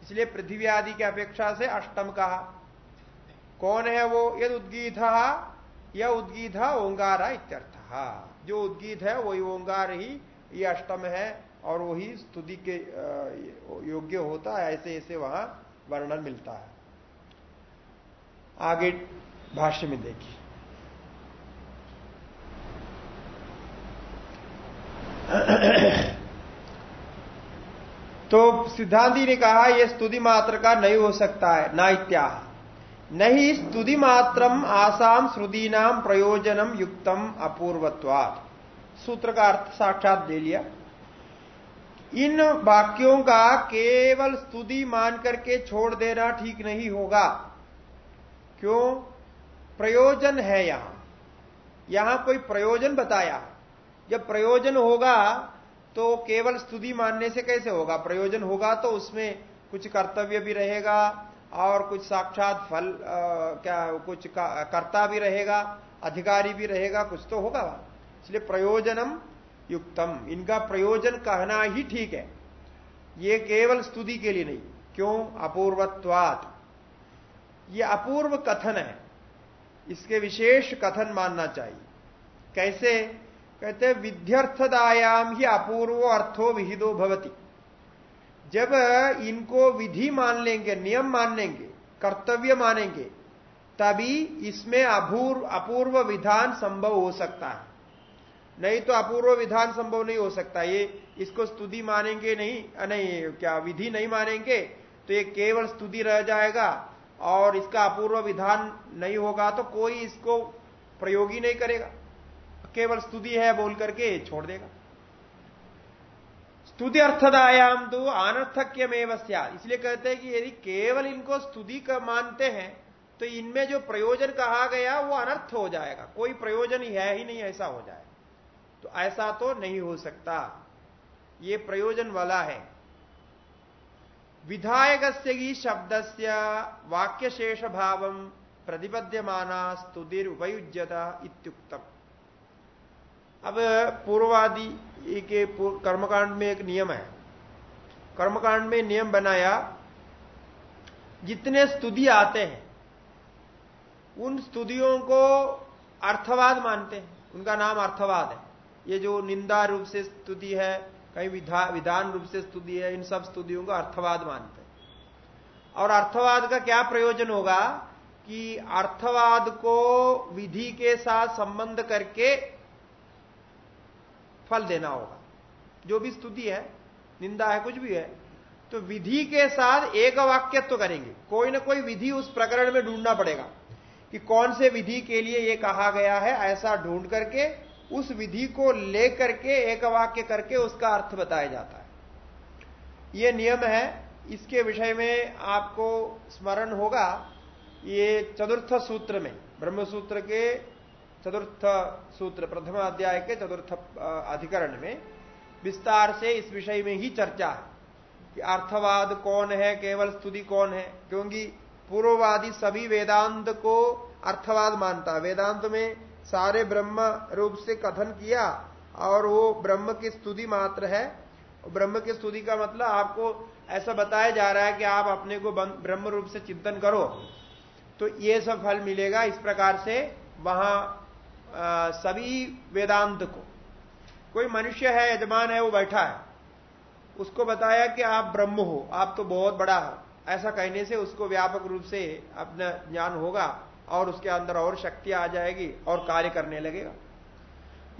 इसलिए पृथ्वी आदि की अपेक्षा से अष्टम कहा। कौन है वो? यद उद्गीत यह उद्गीत ओंगारा इत्यर्थ। जो उद्गीत है, वही ओंगार ही, ये अष्टम है, और वही स्तुति के योग्य होता है, ऐसे ऐसे वहाँ वर्णन मिलता है। आगे भाष्य में देखिए। तो सिद्धांति ने कहा यह स्तुति मात्र का नहीं हो सकता है, ना इत्या नहीं, स्तुति मात्रम आसाम श्रुति नाम प्रयोजनम युक्तम अपूर्वत्वात्। सूत्र का अर्थ साक्षात ले लिया। इन वाक्यों का केवल स्तुति मान करके छोड़ देना ठीक नहीं होगा। क्यों? प्रयोजन है यहाँ। यहाँ कोई प्रयोजन बताया। जब प्रयोजन होगा तो केवल स्तुति मानने से कैसे होगा? प्रयोजन होगा तो उसमें कुछ कर्तव्य भी रहेगा और कुछ साक्षात फल आ, क्या कुछ कर्ता भी रहेगा अधिकारी भी रहेगा कुछ तो होगा। इसलिए प्रयोजनम युक्तम। इनका प्रयोजन कहना ही ठीक है। ये केवल स्तुति के लिए नहीं क्यों? अपूर्वत्वात। ये अपूर्व कथन है। इसके विशेष कथन मानना चाहिए। कैसे? कहते विध्यर्थदायाम ही अपूर्व अर्थो विहिदो भवती। जब इनको विधि मान लेंगे, नियम मान लेंगे, कर्तव्य मानेंगे, तभी इसमें अपूर्व अपूर्व विधान संभव हो सकता है। नहीं तो अपूर्व विधान संभव नहीं हो सकता। ये इसको स्तुति मानेंगे नहीं नहीं, क्या विधि नहीं मानेंगे तो ये केवल स्तुति रह जाएगा और इसका अपूर्व विधान नहीं होगा तो कोई इसको प्रयोगी नहीं करेगा। केवल स्तुति है बोल करके छोड़ देगा। स्तुति अर्थदायाम तो अनर्थक्यमेव इसलिए कहते हैं कि यदि केवल इनको स्तुति का मानते हैं तो इनमें जो प्रयोजन कहा गया, वो अनर्थ हो जाएगा। कोई प्रयोजन ही है ही नहीं, ऐसा हो जाए। तो ऐसा तो नहीं हो सकता। ये प्रयोजन वाला है। विधायक से ही शब्द से वाक्यशेष भाव प्रतिपद्यमाना स्तुतिर उपयुज्यता इत्युक्तम। अब पूर्वादि के कर्मकांड में एक नियम है। कर्मकांड में नियम बनाया जितने स्तुति आते हैं उन स्तुतियों को अर्थवाद मानते हैं। उनका नाम अर्थवाद है। ये जो निंदा रूप से स्तुति है कहीं विधा, विधान रूप से स्तुति है इन सब स्तुतियों को अर्थवाद मानते हैं। और अर्थवाद का क्या प्रयोजन होगा कि अर्थवाद को विधि के साथ संबंध करके फल देना होगा। जो भी स्तुति है, निंदा है, कुछ भी है तो विधि के साथ एक वाक्यत्व तो करेंगे। कोई ना कोई विधि उस प्रकरण में ढूंढना पड़ेगा कि कौन से विधि के लिए यह कहा गया है, ऐसा ढूंढ करके, उस विधि को लेकर के एक वाक्य करके उसका अर्थ बताया जाता है। यह नियम है, इसके विषय में आपको स्मरण होगा, ये चतुर्थ सूत्र में ब्रह्म सूत्र के चतुर्थ सूत्र, प्रथम अध्याय के चतुर्थ अधिकरण में विस्तार से इस विषय में ही चर्चा है कि अर्थवाद कौन है, केवल स्तुति कौन है? क्योंकि पूर्ववादी सभी वेदांत को अर्थवाद मानता वेदांत में सारे ब्रह्म रूप से कथन किया और वो ब्रह्म की स्तुति मात्र है। ब्रह्म की स्तुति का मतलब आपको ऐसा बताया जा रहा है कि आप अपने को ब्रह्म रूप से चिंतन करो। तो ये सब फल मिलेगा। इस प्रकार से वहाँ सभी वेदांत को। कोई मनुष्य है, यजमान है, वो बैठा है। उसको बताया कि आप ब्रह्म हो, आप तो बहुत बड़ा हो। ऐसा कहने से उसको व्यापक रूप से अपना ज्ञान होगा और उसके अंदर और शक्ति आ जाएगी और कार्य करने लगेगा।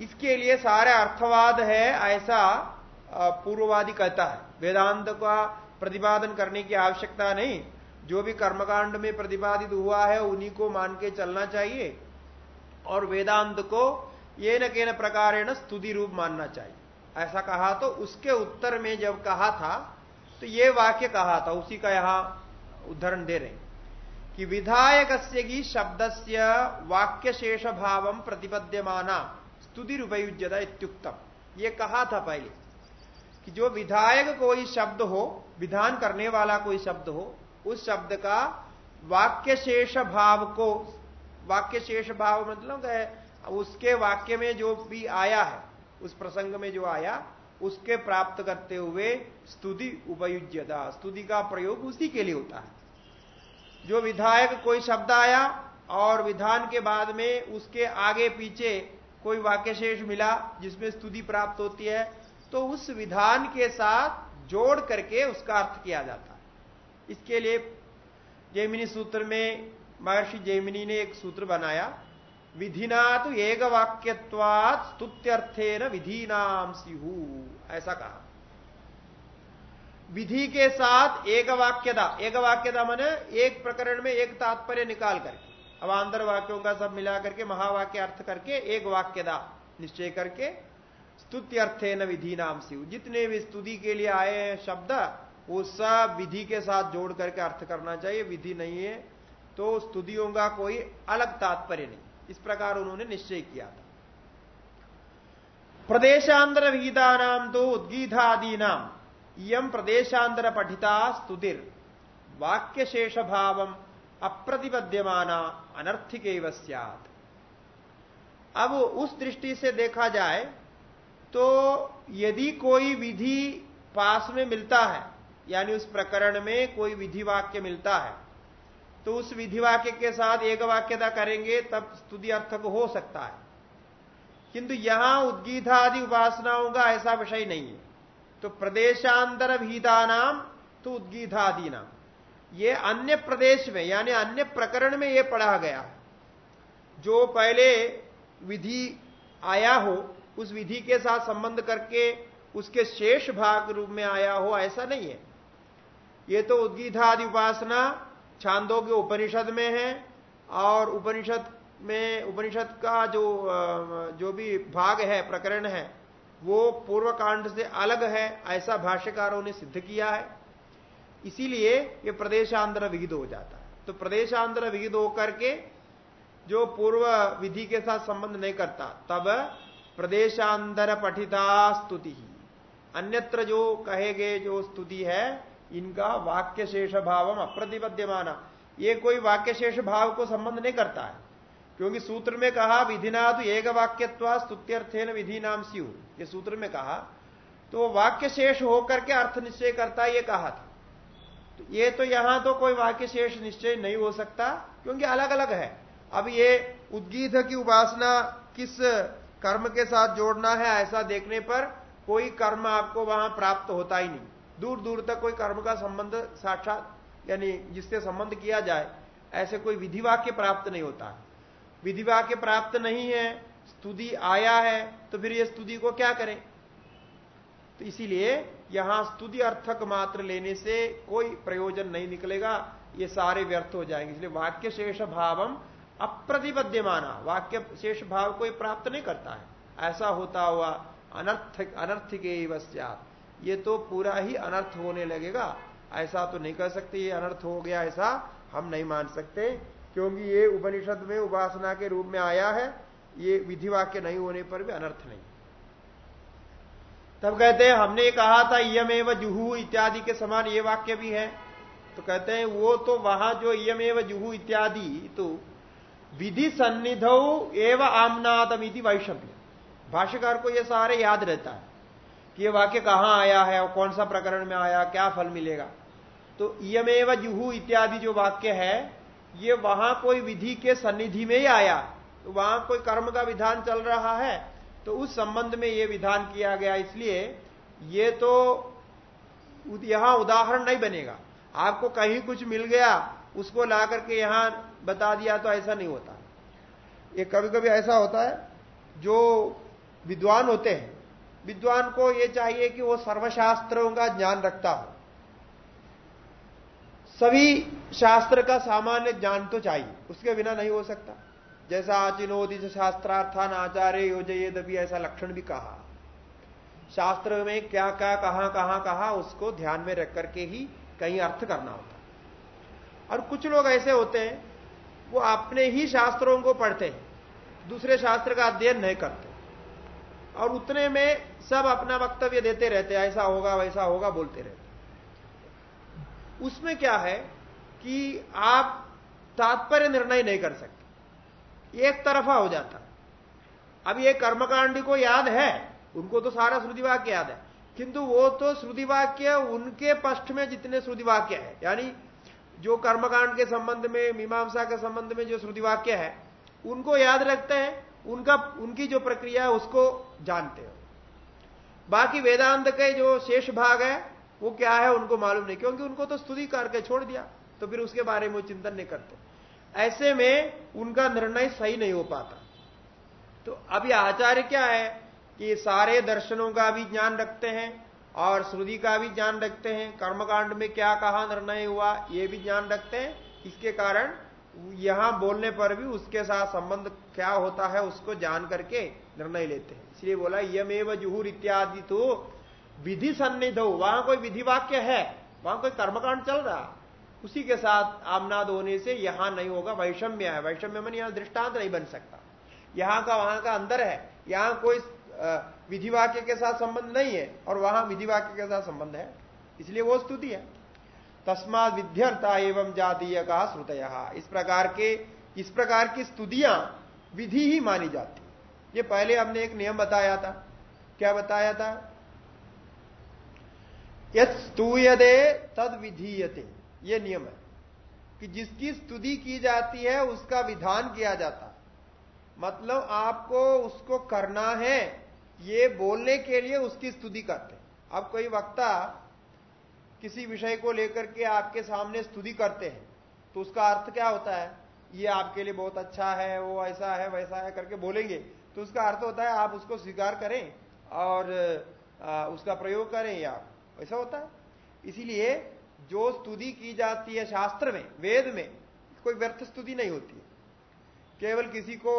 इसके लिए सारे अर्थवाद है, ऐसा पूर्ववादी कहता है। वेदांत का प्रतिपादन करने की आवश्यकता नहीं। जो भी कर्मकांड में प्रतिपादित हुआ है, उन्हीं को मान के चलना चाहिए। और वेदांत को ये न के न प्रकार स्तुति रूप मानना चाहिए। ऐसा कहा तो उसके उत्तर में जब कहा था तो ये वाक्य कहा था, उसी का यहाँ उदाहरण दे रहे कि विधायक की शब्द से वाक्य शेष भाव प्रतिपद्यमाना स्तुति रूपयुजता इत्युक्तम। ये कहा था पहले कि जो विधायक कोई शब्द हो, विधान करने वाला कोई शब्द हो, उस शब्द का वाक्य शेष भाव को वाक्य शेष भाव मतलब उसके वाक्य में जो भी आया है, उस प्रसंग में जो आया, उसके प्राप्त करते हुए स्तुति उपयुज्यता, स्तुति का प्रयोग उसी के लिए होता है। जो विधायक कोई शब्द आया और विधान के बाद में उसके आगे पीछे कोई वाक्य शेष मिला जिसमें स्तुति प्राप्त होती है तो उस विधान के साथ जोड़ करके उसका अर्थ किया जाता है। इसके लिए जैमिनी सूत्र में महर्षि जैमिनी ने एक सूत्र बनाया विधिना तो एक वाक्यवाद स्तुत्यर्थे न विधि नाम सिहू, ऐसा कहा। विधि के साथ एक वाक्यता एक वाक्यता मैंने एक प्रकरण में एक तात्पर्य निकाल करके, अब अंदर वाक्यों का सब मिला करके, महावाक्य अर्थ करके एक वाक्यता निश्चय करके स्तुत्यर्थे न विधि नाम सिहू। जितने भी स्तुति के लिए आए शब्द, वो सब विधि के साथ जोड़ करके अर्थ करना चाहिए, विधि नहीं है तो स्तुतियों का कोई अलग तात्पर्य नहीं। इस प्रकार उन्होंने निश्चय किया था। प्रदेशांतर विहिता नाम तो उद्गीतादि नाम यम प्रदेशांतर पठिता स्तुतिर। वाक्य शेष भाव अप्रतिपद्यमाना अनर्थिक अब उस दृष्टि से देखा जाए तो यदि कोई विधि पास में मिलता है, यानी उस प्रकरण में कोई विधि वाक्य मिलता है तो उस विधि वाक्य के साथ एक वाक्यता करेंगे, तब स्तुति अर्थक हो सकता है। किंतु यहाँ उद्गीता आदि उपासनाओं का ऐसा विषय नहीं है। तो प्रदेशांतर भीता नाम तो उद्गीता आदि नाम ये अन्य प्रदेश में, यानी अन्य प्रकरण में ये पढ़ा गया। जो पहले विधि आया हो, उस विधि के साथ संबंध करके उसके शेष भाग रूप में आया हो, ऐसा नहीं है। ये तो उद्गीता आदि उपासना छांदों के उपनिषद में है और उपनिषद में, उपनिषद का जो जो भी भाग है, प्रकरण है, वो पूर्व कांड से अलग है, ऐसा भाष्यकारों ने सिद्ध किया है। इसीलिए ये प्रदेशांतर विहित हो जाता है। तो प्रदेशांतर विहित होकर के जो पूर्व विधि के साथ संबंध नहीं करता, तब प्रदेशांतर पठिता स्तुति। अन्यत्र जो कहे गए जो स्तुति है इनका वाक्य शेष भाव अप्रतिपद्यमाना। ये कोई वाक्य शेष भाव को संबंध नहीं करता है। क्योंकि सूत्र में कहा विधिना तो एक वाक्यत्वा स्तुत्यर्थेन विधि नाम स्यू ये सूत्र में कहा तो वाक्य शेष होकर के अर्थ निश्चय करता ये कहा था। तो ये तो यहाँ तो कोई वाक्य शेष निश्चय नहीं हो सकता, क्योंकि अलग अलग है। अब ये उद्गीत की उपासना किस कर्म के साथ जोड़ना है, ऐसा देखने पर कोई कर्म आपको वहाँ प्राप्त होता ही नहीं। दूर दूर तक कोई कर्म का संबंध साक्षात, यानी जिससे संबंध किया जाए, ऐसे कोई विधि वाक्य प्राप्त नहीं होता। विधि वाक्य प्राप्त नहीं है, स्तुति आया है तो फिर ये स्तुति को क्या करें? तो इसीलिए यहाँ स्तुति अर्थक मात्र लेने से कोई प्रयोजन नहीं निकलेगा, ये सारे व्यर्थ हो जाएँगे। इसलिए वाक्य शेष भावम अप्रतिपद्यमाना। वाक्य शेष भाव कोई प्राप्त नहीं करता है। ऐसा होता हुआ अनर्थ अनर्थ के ये तो पूरा ही अनर्थ होने लगेगा। ऐसा तो नहीं कर सकते, ये अनर्थ हो गया ऐसा हम नहीं मान सकते, क्योंकि ये उपनिषद में उपासना के रूप में आया है, ये विधि वाक्य नहीं होने पर भी अनर्थ नहीं। तब कहते हैं, हमने कहा था यम जुहू इत्यादि के समान ये वाक्य भी है। तो कहते हैं, वो तो वहाँ जो यम जुहू इत्यादि तो विधि सन्निध एवं आमनादमिति वैषम्य। भाष्यकार को यह सारे याद रहता है। कि यह वाक्य कहाँ आया है और कौन सा प्रकरण में आया, क्या फल मिलेगा? तो इयमेव जुहू इत्यादि जो वाक्य है, ये वहाँ कोई विधि के सन्निधि में ही आया। तो वहाँ कोई कर्म का विधान चल रहा है तो उस संबंध में ये विधान किया गया। इसलिए ये तो यहाँ उदाहरण नहीं बनेगा। आपको कहीं कुछ मिल गया, उसको ला करके यहाँ बता दिया तो ऐसा नहीं होता। ये कभी कभी ऐसा होता है, जो विद्वान होते हैं विद्वान को यह चाहिए कि वो सर्वशास्त्रों का ज्ञान रखता हो। सभी शास्त्र का सामान्य ज्ञान तो चाहिए, उसके बिना नहीं हो सकता। जैसा आचिनोदित शास्त्रार्थान आचार्य योजयेद भी ऐसा लक्षण भी कहा। शास्त्र में क्या क्या, कहाँ कहाँ कहा, उसको ध्यान में रख करके ही कहीं अर्थ करना होता। और कुछ लोग ऐसे होते हैं, वो अपने ही शास्त्रों को पढ़ते हैं, दूसरे शास्त्र का अध्ययन नहीं करते। और उतने में सब अपना वक्तव्य देते रहते ऐसा होगा, वैसा होगा, बोलते रहते उसमें क्या है कि आप तात्पर्य निर्णय नहीं कर सकते। एक तरफा हो जाता। अब ये कर्मकांडी को याद है, उनको तो सारा श्रुतिवाक्य याद है, किंतु वो तो श्रुतिवाक्य उनके पक्ष में जितने श्रुतिवाक्य है, यानी जो कर्मकांड के संबंध में, मीमांसा के संबंध में जो श्रुतिवाक्य है, उनको याद रखते हैं उनका, उनकी जो प्रक्रिया है, उसको जानते हो। बाकी वेदांत के जो शेष भाग है, वो क्या है, उनको मालूम नहीं। क्योंकि उनको तो स्तुति करके छोड़ दिया तो फिर उसके बारे में चिंतन नहीं करते। ऐसे में उनका निर्णय सही नहीं हो पाता। तो अभी आचार्य क्या है, कि सारे दर्शनों का भी ज्ञान रखते हैं, और श्रुति का भी ज्ञान रखते हैं, कर्मकांड में क्या कहा निर्णय हुआ, ये भी ज्ञान रखते हैं। इसके कारण यहाँ बोलने पर भी उसके साथ संबंध क्या होता है उसको जान करके निर्णय लेते हैं। इसलिए बोला, यमेव जुहूर इत्यादि तो विधि सन्निध हो वहाँ कोई विधि वाक्य है, वहाँ कोई कर्मकांड चल रहा। उसी के साथ आमनाद होने से यहाँ नहीं होगा, वैषम्य है। वैषम्य मन यहाँ दृष्टांत नहीं बन सकता। यहाँ का, वहाँ का अंदर है। यहाँ कोई विधि वाक्य के साथ संबंध नहीं है और वहाँ विधि वाक्य के साथ संबंध है। इसलिए वो स्तुति है। तस्मात विध्यर्था एवं जातीय का श्रुतय। इस प्रकार के, इस प्रकार की स्तुतियाँ विधि ही मानी जाती। ये पहले हमने एक नियम बताया था। क्या बताया था? यद तद विधीयते। ये नियम है कि जिसकी स्तुति की जाती है, उसका विधान किया जाता। मतलब आपको उसको करना है, ये बोलने के लिए उसकी स्तुति करते। अब कोई वक्ता किसी विषय को लेकर के आपके सामने स्तुति करते हैं तो उसका अर्थ क्या होता है? ये आपके लिए बहुत अच्छा है वो ऐसा है वैसा है करके बोलेंगे तो उसका अर्थ होता है आप उसको स्वीकार करें और आ, उसका प्रयोग करें या ऐसा होता है। इसीलिए जो स्तुति की जाती है शास्त्र में वेद में कोई व्यर्थ स्तुति नहीं होती है। केवल किसी को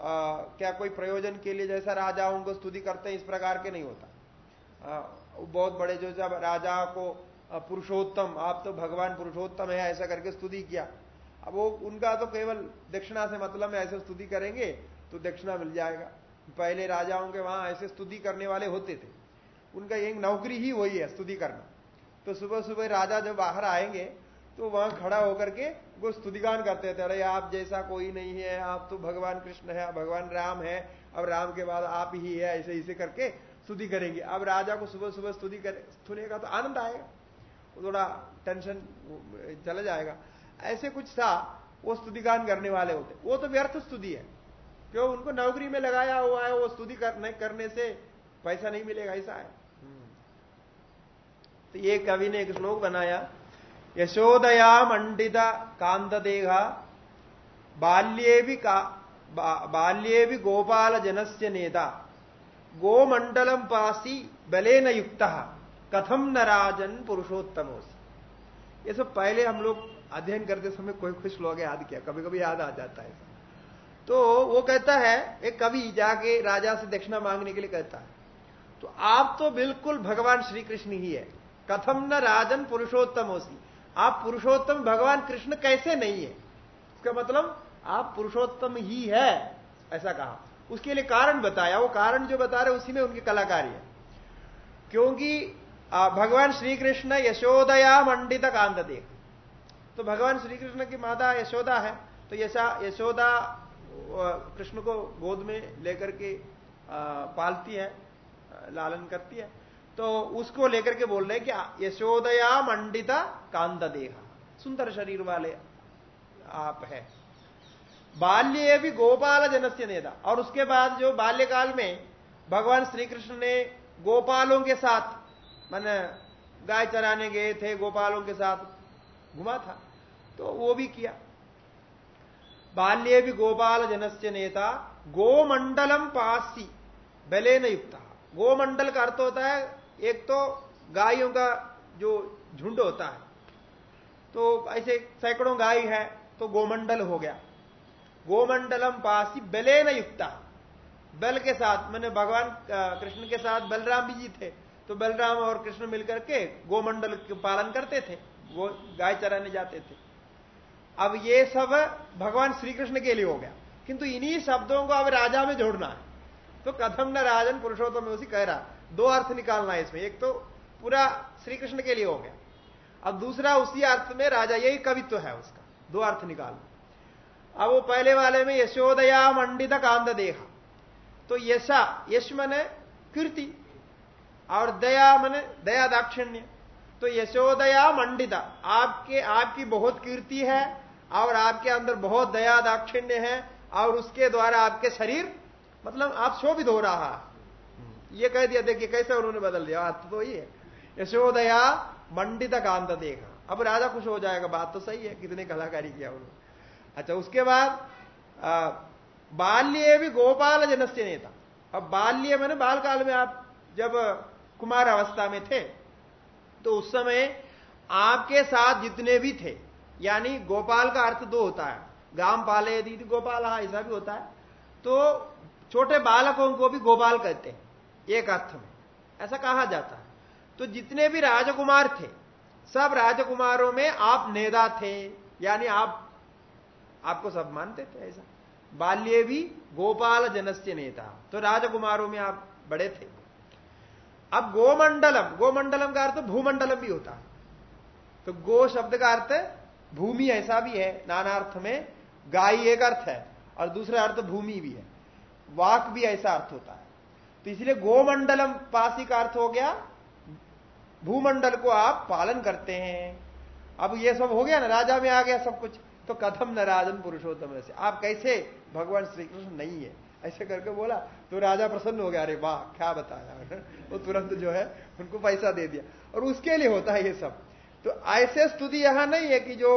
आ, क्या कोई प्रयोजन के लिए जैसा राजाओं को स्तुति करते हैं इस प्रकार के नहीं होता। आ, बहुत बड़े जो जब राजा को पुरुषोत्तम, आप तो भगवान पुरुषोत्तम है, ऐसा करके स्तुति किया। अब वो, उनका तो केवल दक्षिणा से मतलब है ऐसे स्तुति करेंगे तो दक्षिणा मिल जाएगा। पहले राजाओं के वहाँ ऐसे स्तुति करने वाले होते थे। उनका एक नौकरी ही वही है, स्तुति करना। तो सुबह सुबह राजा जब बाहर आएँगे तो वहाँ खड़ा होकर के वो स्तुतिगान करते थे। अरे, आप जैसा कोई नहीं है, आप तो भगवान कृष्ण है, भगवान राम है, अब राम के बाद आप ही है ऐसे ऐसे करके स्तुति करेंगे। अब राजा को सुबह सुबह स्तुति सुनेगा तो आनंद आएगा। थोड़ा टेंशन चला जाएगा। ऐसे कुछ था वो स्तुतिगान करने वाले होते। वो तो व्यर्थ स्तुति है। क्यों? उनको नौकरी में लगाया हुआ है वो स्तुति करने करने से पैसा नहीं मिलेगा ऐसा है। तो ये कवि ने एक श्लोक बनाया यशोदया मंडित कांत देहा बाल्ये भी का बा, बाल्ये भी गोपाल जनस्य नेता गोमंडलम पासी बलेन युक्त। कथम न राजन पुरुषोत्तम ये सब पहले हम लोग अध्ययन करते समय कोई कोई लोग याद किया कभी कभी याद आ जाता है। तो वो कहता है, एक कवि जाके राजा से दक्षिणा मांगने के लिए कहता है तो आप तो बिल्कुल भगवान श्री कृष्ण ही है। कथम न राजन पुरुषोत्तम होसी आप पुरुषोत्तम भगवान कृष्ण कैसे नहीं है? इसका मतलब आप पुरुषोत्तम ही है, ऐसा कहा। उसके लिए कारण बताया। वो कारण जो बता रहे उसी में उनकी कलाकारी है। क्योंकि भगवान श्री कृष्ण यशोदया मंडित कांत देख तो भगवान श्री कृष्ण की माता यशोदा है तो यशा, यशोदा कृष्ण को गोद में लेकर के पालती है लालन करती है। तो उसको लेकर के बोल रहे हैं कि यशोदया मंडित कांत देहा सुंदर शरीर वाले आप है। बाल्य भी गोपाल जनस्य नेता। और उसके बाद जो बाल्यकाल में भगवान श्री कृष्ण ने गोपालों के साथ मैंने गाय चराने गए थे गोपालों के साथ, घुमा था तो वो भी किया। बाल्य भी गोपाल जनस्य नेता, गोमंडलम पासी, बले न युक्त। गोमंडल का अर्थ होता है, एक तो गायों का जो झुंड होता है तो ऐसे सैकड़ों गाय है तो गोमंडल हो गया। गोमंडलम पासी, बले न युक्ता। बल के साथ, मैंने भगवान कृष्ण के साथ बलराम भी जी थे तो बलराम और कृष्ण मिलकर के गोमंडल के पालन करते थे, वो गाय चराने जाते थे। अब ये सब भगवान श्री कृष्ण के लिए हो गया। किंतु इन्हीं शब्दों को अब राजा में जोड़ना है। तो कथम न राजन, पुरुषोत्तम उसी कह रहा। दो अर्थ निकालना है इसमें। एक तो पूरा श्री कृष्ण के लिए हो गया। अब दूसरा, उसी अर्थ में राजा, यही कवित्व है उसका। दो अर्थ निकालना। अब वो पहले वाले में यशोदया, मंडित कांद देहा तो यशा यश मने कीर्ति और दया मने, दया दाक्षिण्य। तो यशोदया मंडिता, आपके, आपकी बहुत कीर्ति है और आपके अंदर बहुत दया दाक्षिण्य है और उसके द्वारा आपके शरीर मतलब आप शोभित हो रहा है। ये कह दिया, देखिए कैसे उन्होंने बदल दिया, बात तो ये है। यशोदया मंडित कांत देखा। अब राजा खुश हो जाएगा, बात तो सही है, कितने कलाकारी किया उन्होंने। अच्छा उसके बाद बाल्य भी गोपाल जनस्य नेता। अब बाल्य, मैंने बाल काल में आप जब कुमार अवस्था में थे। तो उस समय आपके साथ जितने भी थे, यानी गोपाल का अर्थ दो होता है। गाँव पाले, दीदी गोपाल हाँ ऐसा भी होता है। तो छोटे बालकों को भी गोपाल कहते हैं, एक अर्थ में। ऐसा कहा जाता है। तो जितने भी राजकुमार थे, सब राजकुमारों में आप नेता थे, यानी आप, आपको सब मानते थे ऐसा। बाल्य भी गोपाल जनस्य नेता। तो राजकुमारों में आप बड़े थे। अब गोमंडलम गोमंडलम का अर्थ भूमंडलम भी होता है। तो गो शब्द का अर्थ भूमि ऐसा भी है नाना अर्थ में गाय एक अर्थ है, और दूसरा अर्थ भूमि भी है। वाक भी ऐसा अर्थ होता है। तो इसलिए गोमंडलम पासी का अर्थ हो गया, भूमंडल को आप पालन करते हैं। अब ये सब हो गया ना, राजा में आ गया सब कुछ तो कथम न पुरुषोत्तम से आप कैसे? भगवान श्री कृष्ण नहीं है। ऐसे करके बोला तो राजा प्रसन्न हो गया. अरे वाह, क्या बताया वो तुरंत जो है उनको पैसा दे दिया। और उसके लिए होता है ये सब। तो ऐसे स्तुति यहाँ नहीं है कि जो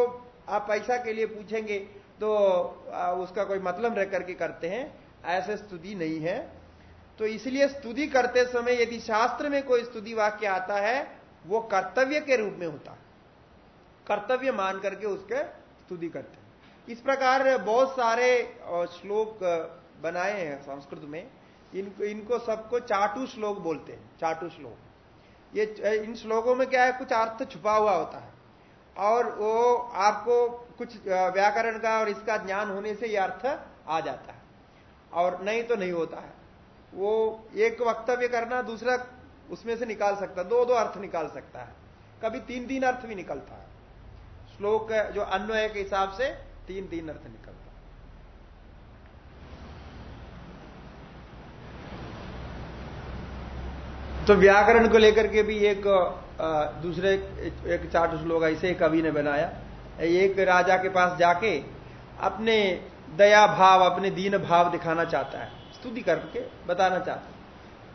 आप पैसा के लिए पूछेंगे तो उसका कोई मतलब रह करके करते हैं। ऐसे स्तुति नहीं है। तो इसलिए स्तुति करते समय यदि शास्त्र में कोई स्तुति वाक्य आता है, वो कर्तव्य के रूप में होता। है कर्तव्य मान करके उसके स्तुति करते हैं। इस प्रकार बहुत सारे श्लोक बनाए हैं संस्कृत में, इनको इनको सबको चाटू श्लोक बोलते हैं, चाटू श्लोक। ये, इन श्लोकों में क्या है, कुछ अर्थ छुपा हुआ होता है। और वो आपको कुछ व्याकरण का और इसका ज्ञान होने से ये अर्थ आ जाता है। और नहीं तो नहीं होता है। वो एक वक्तव्य करना, दूसरा उसमें से निकाल सकता है दो दो अर्थ निकाल सकता है। कभी तीन तीन अर्थ भी निकलता है। श्लोक जो अन्वय के हिसाब से तीन तीन अर्थ निकलता तो व्याकरण को लेकर के भी एक दूसरे एक चार श्लोक ऐसे कवि ने बनाया। एक राजा के पास जाके अपने दया भाव, अपने दीन भाव दिखाना चाहता है। स्तुति करके बताना चाहता है।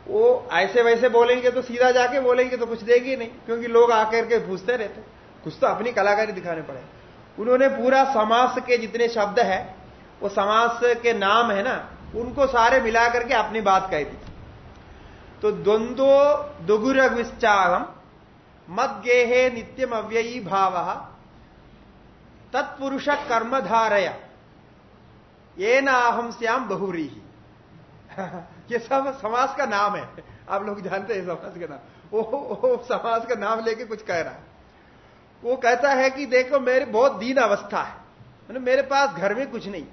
वो ऐसे वैसे बोलेंगे तो सीधा जाके बोलेंगे तो कुछ देगी नहीं, क्योंकि लोग आकर के पूछते रहते कुछ तो अपनी कलाकारी दिखाने पड़े। उन्होंने पूरा समास के जितने शब्द है, वो समास के नाम है ना, उनको सारे मिला करके अपनी बात कह दी। तो द्वंद्व दुगुरविश्चाहम मत गेहे नित्यम अव्ययी भाव। तत्पुरुष कर्मधारया ये नाहम श्याम बहुरी ये सब समाज का नाम है। आप लोग जानते हैं समाज का नाम। वो, वो समाज का नाम लेके कुछ कह रहा है। वो कहता है कि देखो मेरी बहुत दीन अवस्था है। मेरे पास घर में कुछ नहीं।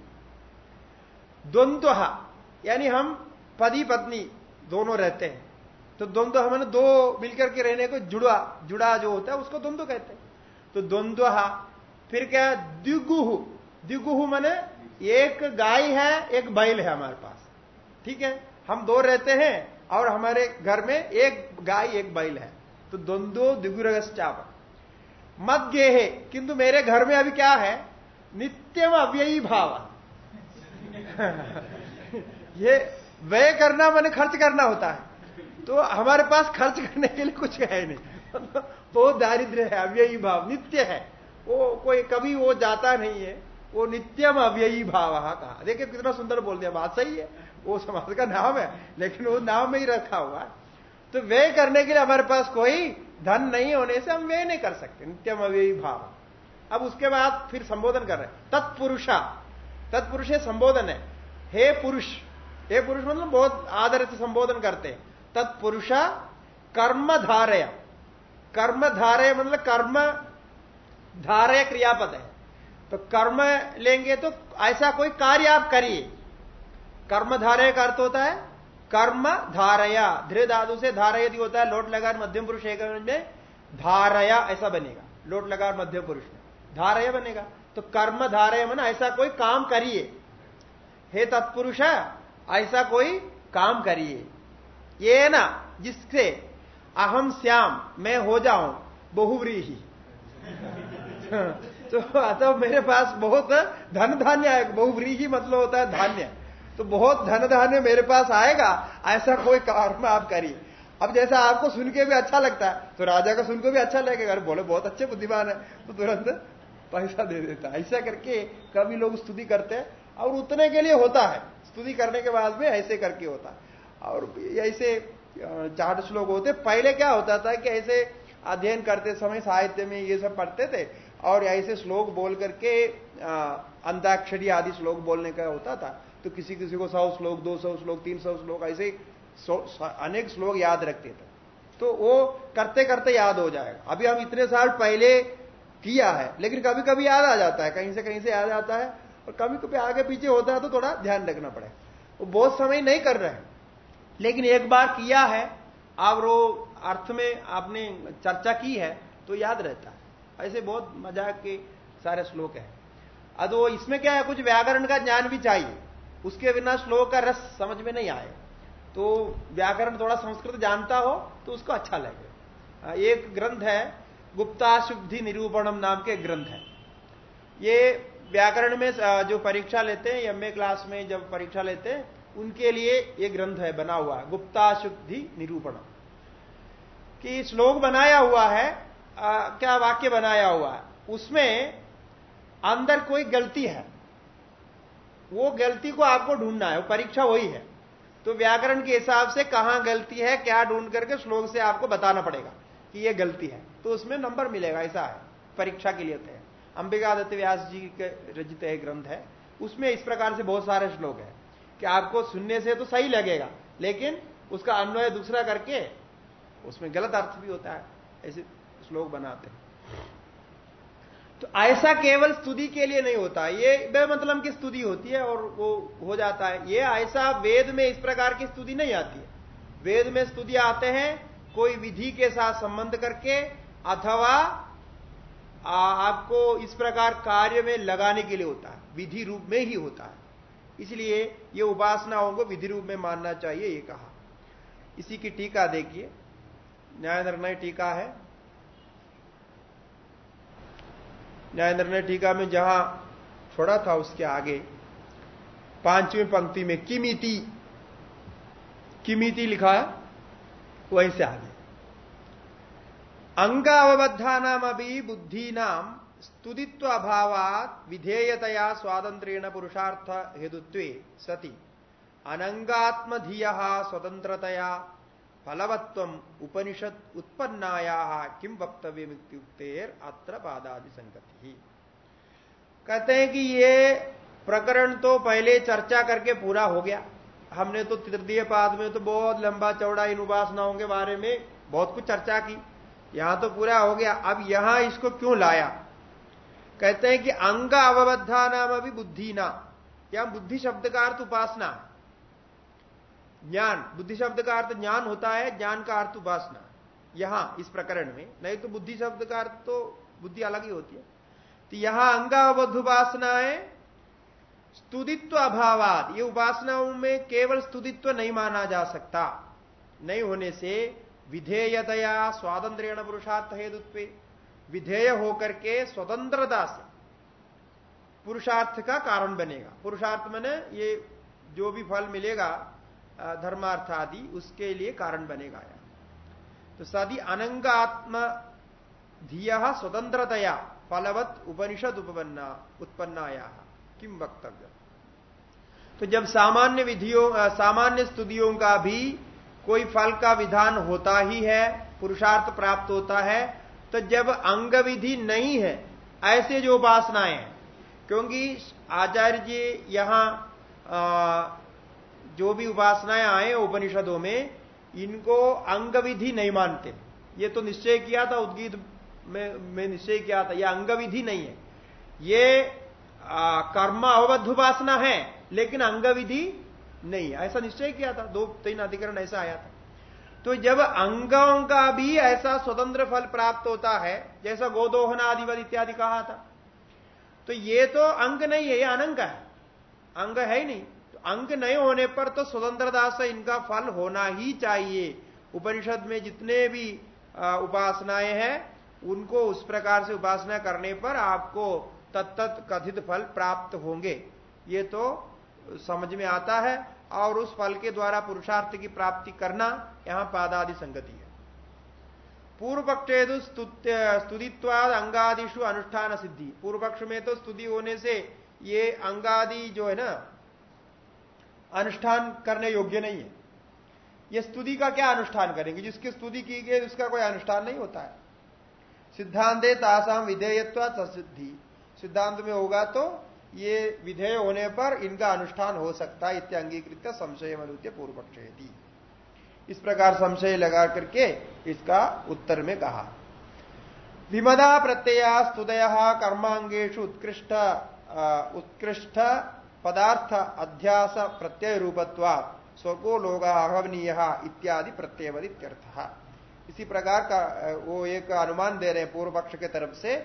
द्वंद्व यानी हम पति पत्नी दोनों रहते हैं। तो द्वंद्व हमने दो मिलकर के रहने को जुड़ा जुड़ा जो होता है, उसको द्वंद्व कहते हैं। तो द्वंद्व फिर क्या द्विगुहु। द्विगुहु माने एक गाय है, एक बैल है हमारे पास। ठीक है? हम दो रहते हैं और हमारे घर में एक गाय, एक बैल है। तो द्वंद्व द्विगुरगश्चाप मध्य है किंतु मेरे घर में अभी क्या है? नित्यम अव्ययी भाव। ये व्यय करना मैंने खर्च करना होता है। तो हमारे पास खर्च करने के लिए कुछ है नहीं। तो दारिद्र है, अव्ययी भाव, नित्य है। वो कोई कभी वो जाता नहीं है। वो नित्यम अव्ययी भाव कहा। देखिए कितना सुंदर बोल दिया, बात सही है। वो समाज का नाम है, लेकिन वो नाम में ही रखा हुआ है। तो व्यय करने के लिए हमारे पास कोई धन नहीं होने से हम व्यय नहीं कर सकते। नित्यम अव्ययी भाव। अब उसके बाद फिर संबोधन कर रहे हैं। तत्पुरुषा। तत्पुरुष संबोधन है। हे पुरुष हे पुरुष मतलब बहुत आदर से संबोधन करते तत्पुरुष कर्म धारय कर्म धारय मतलब कर्म धारय क्रियापद है। तो कर्म लेंगे तो ऐसा कोई कार्य आप करिए। कर्म धारय का अर्थ होता है कर्म धारया धीरे धातु से धारय यदि होता है, लोट लगा मध्यम पुरुष एक धारया ऐसा बनेगा। लोट लगा मध्यम पुरुष में धारय बनेगा। तो कर्म धारय मन ऐसा कोई काम करिए। हे तत्पुरुष ऐसा कोई काम करिए। ये ना, जिससे अहम श्याम, मैं हो जाऊँ बहुवरी ही तो अतः मेरे पास बहुत धन धान्य आएगा बहुव्रीही मतलब होता है धान्य। तो बहुत धन धान्य मेरे पास आएगा, ऐसा कोई कर्म आप करिए। अब जैसा आपको सुन के भी अच्छा लगता है तो राजा का सुन के भी अच्छा लगेगा। अरे बोले, बहुत अच्छे बुद्धिमान है। तो तुरंत पैसा दे देता है। ऐसा करके कभी लोग स्तुति करते हैं, और उतने के लिए होता है। स्तुति करने के बाद में ऐसे करके होता। और ऐसे चार श्लोक होते। पहले क्या होता था कि ऐसे अध्ययन करते समय साहित्य में ये सब पढ़ते थे और ऐसे श्लोक बोल करके अंताक्षरी आदि श्लोक बोलने का होता था। तो किसी किसी को सौ श्लोक, दो सौ श्लोक, तीन सौ श्लोक ऐसे अनेक श्लोक याद रखते थे। तो वो करते करते याद हो जाएगा। अभी हम इतने साल पहले किया है, लेकिन कभी कभी याद आ जाता है। कहीं से कहीं से याद आता है। और कभी कभी आगे पीछे होता है तो थोड़ा ध्यान रखना पड़ेगा वो बहुत समय नहीं कर रहे हैं। लेकिन एक बार किया है, आप वो अर्थ में आपने चर्चा की है तो याद रहता है। ऐसे बहुत मज़ाक के सारे श्लोक है। अब इसमें क्या है, कुछ व्याकरण का ज्ञान भी चाहिए। उसके बिना श्लोक का रस समझ में नहीं आए। तो व्याकरण थोड़ा संस्कृत जानता हो तो उसको अच्छा लगे। एक ग्रंथ है, गुप्ता शुद्धि निरूपणम नाम के ग्रंथ है। ये व्याकरण में जो परीक्षा लेते हैं एमए क्लास में जब परीक्षा लेते हैं उनके लिए ये ग्रंथ है बना हुआ है गुप्ता शुद्धि निरूपण। कि श्लोक बनाया हुआ है आ, क्या वाक्य बनाया हुआ है? उसमें अंदर कोई गलती है। वो गलती को आपको ढूंढना है वो परीक्षा वही है। तो व्याकरण के हिसाब से कहाँ गलती है क्या ढूंढ करके श्लोक से आपको बताना पड़ेगा कि ये गलती है। तो उसमें नंबर मिलेगा ऐसा है परीक्षा के लिए होते हैं अंबिका दत्त व्यास जी के रचित ग्रंथ है। उसमें इस प्रकार से बहुत सारे श्लोक है कि आपको सुनने से तो सही लगेगा, लेकिन उसका अन्वय दूसरा करके उसमें गलत अर्थ भी होता है, ऐसे श्लोक बनाते हैं। तो ऐसा केवल स्तुति के लिए नहीं होता, ये बे मतलब की स्तुति होती है और वो हो जाता है। ये ऐसा वेद में इस प्रकार की स्तुति नहीं आती है। वेद में स्तुति आते हैं कोई विधि के साथ संबंध करके अथवा आपको इस प्रकार कार्य में लगाने के लिए होता है। विधि रूप में ही होता है। इसलिए ये उपासनाओं को विधि रूप में मानना चाहिए, ये कहा। इसी की टीका देखिए। न्याय निर्णय टीका है। न्याय निर्णय टीका में जहाँ छोड़ा था, उसके आगे। पांचवी पंक्ति में किमिति किमिति लिखा है, वहीं से आगे। अंगावबद्धा नाम अभी बुद्धि नाम स्तुदित्व अभाव विधेयतया स्वातंत्रेण पुरुषार्थ हेतुत्व सती। अनंगात्मधीय स्वतंत्रतया फलवत्व उपनिषद उत्पन्नाया किम वक्तव्य अत्र पादादि संगति कहते हैं कि ये प्रकरण तो पहले चर्चा करके पूरा हो गया। हमने तो तृतीय पाद में तो बहुत लंबा चौड़ा इन उपासनाओं के बारे में बहुत कुछ चर्चा की। यहाँ तो पूरा हो गया, अब यहाँ इसको क्यों लाया? कहते हैं कि अंग अवबद्धा नाम अभी बुद्धि ना। या बुद्धि शब्द का अर्थ उपासना ज्ञान, बुद्धि शब्द का अर्थ ज्ञान होता है, ज्ञान का अर्थ उपासना। यहाँ, इस प्रकरण में, नहीं तो बुद्धि शब्द का अर्थ तो बुद्धि अलग ही होती है। तो यहाँ अंग अंगावबद्ध उपासना है स्तुदित्व अभावाद। ये उपासनाओं में केवल स्तुदित्व नहीं माना जा सकता। नहीं होने से विधेयतया स्वातंत्रण पुरुषार्थ हेतुत्व विधेय होकर के स्वतंत्रता से पुरुषार्थ का कारण बनेगा। पुरुषार्थ मैंने ये जो भी फल मिलेगा धर्मार्थ आदि उसके लिए कारण बनेगा या। तो सदी अनंगात्म धिया स्वतंत्रतया फलवत उपनिषद उपन्ना उत्पन्नाया। किम वक्तव्य तो जब सामान्य विधियों सामान्य स्तुतियों का भी कोई फल का विधान होता ही है पुरुषार्थ प्राप्त होता है तो जब अंग विधि नहीं है ऐसे जो उपासनाएँ क्योंकि आचार्य जी यहाँ जो भी उपासनाएँ आए उपनिषदों में इनको अंग विधि नहीं मानते। ये तो निश्चय किया था उद्गीत में, में निश्चय किया था यह अंग विधि नहीं है। ये कर्म अवबद्ध उपासना है लेकिन अंग विधि नहीं, ऐसा निश्चय किया था। दो तीन अधिकरण ऐसा आया था। तो जब अंगों का भी ऐसा स्वतंत्र फल प्राप्त होता है, जैसा गोदोहना आदिवद इत्यादि कहा था तो ये तो अंग नहीं है, ये अनंग है। अंग है ही नहीं। तो अंग नहीं होने पर तो स्वतंत्रता से इनका फल होना ही चाहिए। उपनिषद में जितने भी उपासनाएँ हैं, उनको उस प्रकार से उपासना करने पर आपको तत्त कथित फल प्राप्त होंगे। ये तो समझ में आता है और उस फल के द्वारा पुरुषार्थ की प्राप्ति करना यहाँ पादादि संगति है। पूर्व पक्षेदु स्तुतित्वाद अंगादिशु अनुष्ठान सिद्धि। पूर्व पक्ष में तो स्तुति होने से ये अंगादि जो है ना, अनुष्ठान करने योग्य नहीं है। ये स्तुति का क्या अनुष्ठान करेंगे? जिसकी स्तुति की गई, उसका कोई अनुष्ठान नहीं होता है। सिद्धांत तासाम विधेयत्व सिद्धि सिद्धांत में होगा तो ये विधेय होने पर इनका अनुष्ठान हो सकता है इत्यांगीकृत संशय मनुत्य पूर्व पक्ष इस प्रकार संशय लगा करके इसका उत्तर में कहा। विमदा प्रत्यया स्तुदय कर्मांगेशु उत्कृष्ट उत्कृष्ट पदार्थ अध्यास प्रत्यय रूपत्वा स्वर्गो लोग अहवनीय इत्यादि प्रत्ययवदित्यर्थ। इसी प्रकार का वो एक अनुमान दे रहे हैं पूर्व पक्ष के तरफ़ से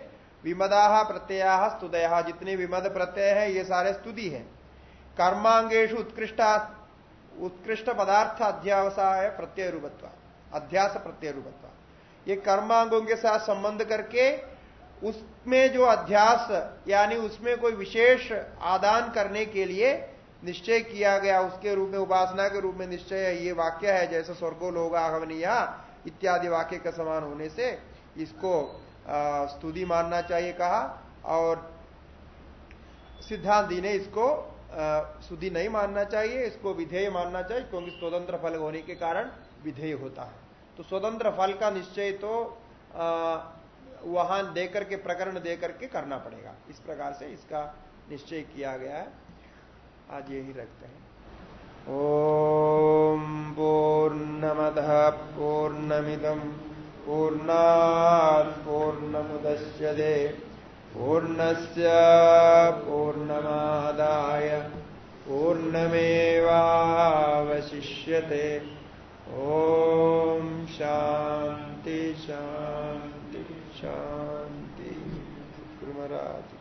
विमदा प्रत्यया स्तुदय जितने विमद प्रत्यय है, ये सारे स्तुति है। कर्मांगेशु उत्कृष्ट उत्कृष्ट पदार्थ अध्यावसाय प्रत्यय रूपत्व अध्यास प्रत्यय रूपत्व ये कर्मांगों के साथ संबंध करके उसमें जो अध्यास, यानी उसमें कोई विशेष आदान करने के लिए निश्चय किया गया, उसके रूप में, उपासना के रूप में निश्चय ये वाक्य है, जैसे स्वर्गो लोग आहवनिया इत्यादि वाक्य का समान होने से इसको स्तुति मानना चाहिए कहा, और सिद्धांति ने इसको सुधि नहीं मानना चाहिए, इसको विधेय मानना चाहिए, क्योंकि स्वतंत्र फल होने के कारण विधेय होता है। तो स्वतंत्र फल का निश्चय तो वहाँ देकर के, प्रकरण देकर के करना पड़ेगा। इस प्रकार से इसका निश्चय किया गया है। आज यही रखते हैं। ओम पूर्णमद पूर्णमिदम। पूर्णात् पूर्णमुदश्यते पूर्णस्य पूर्णमादाय। पूर्णमेवावशिष्यते। ॐ शान्ति शान्ति शान्ति। कुर्मराज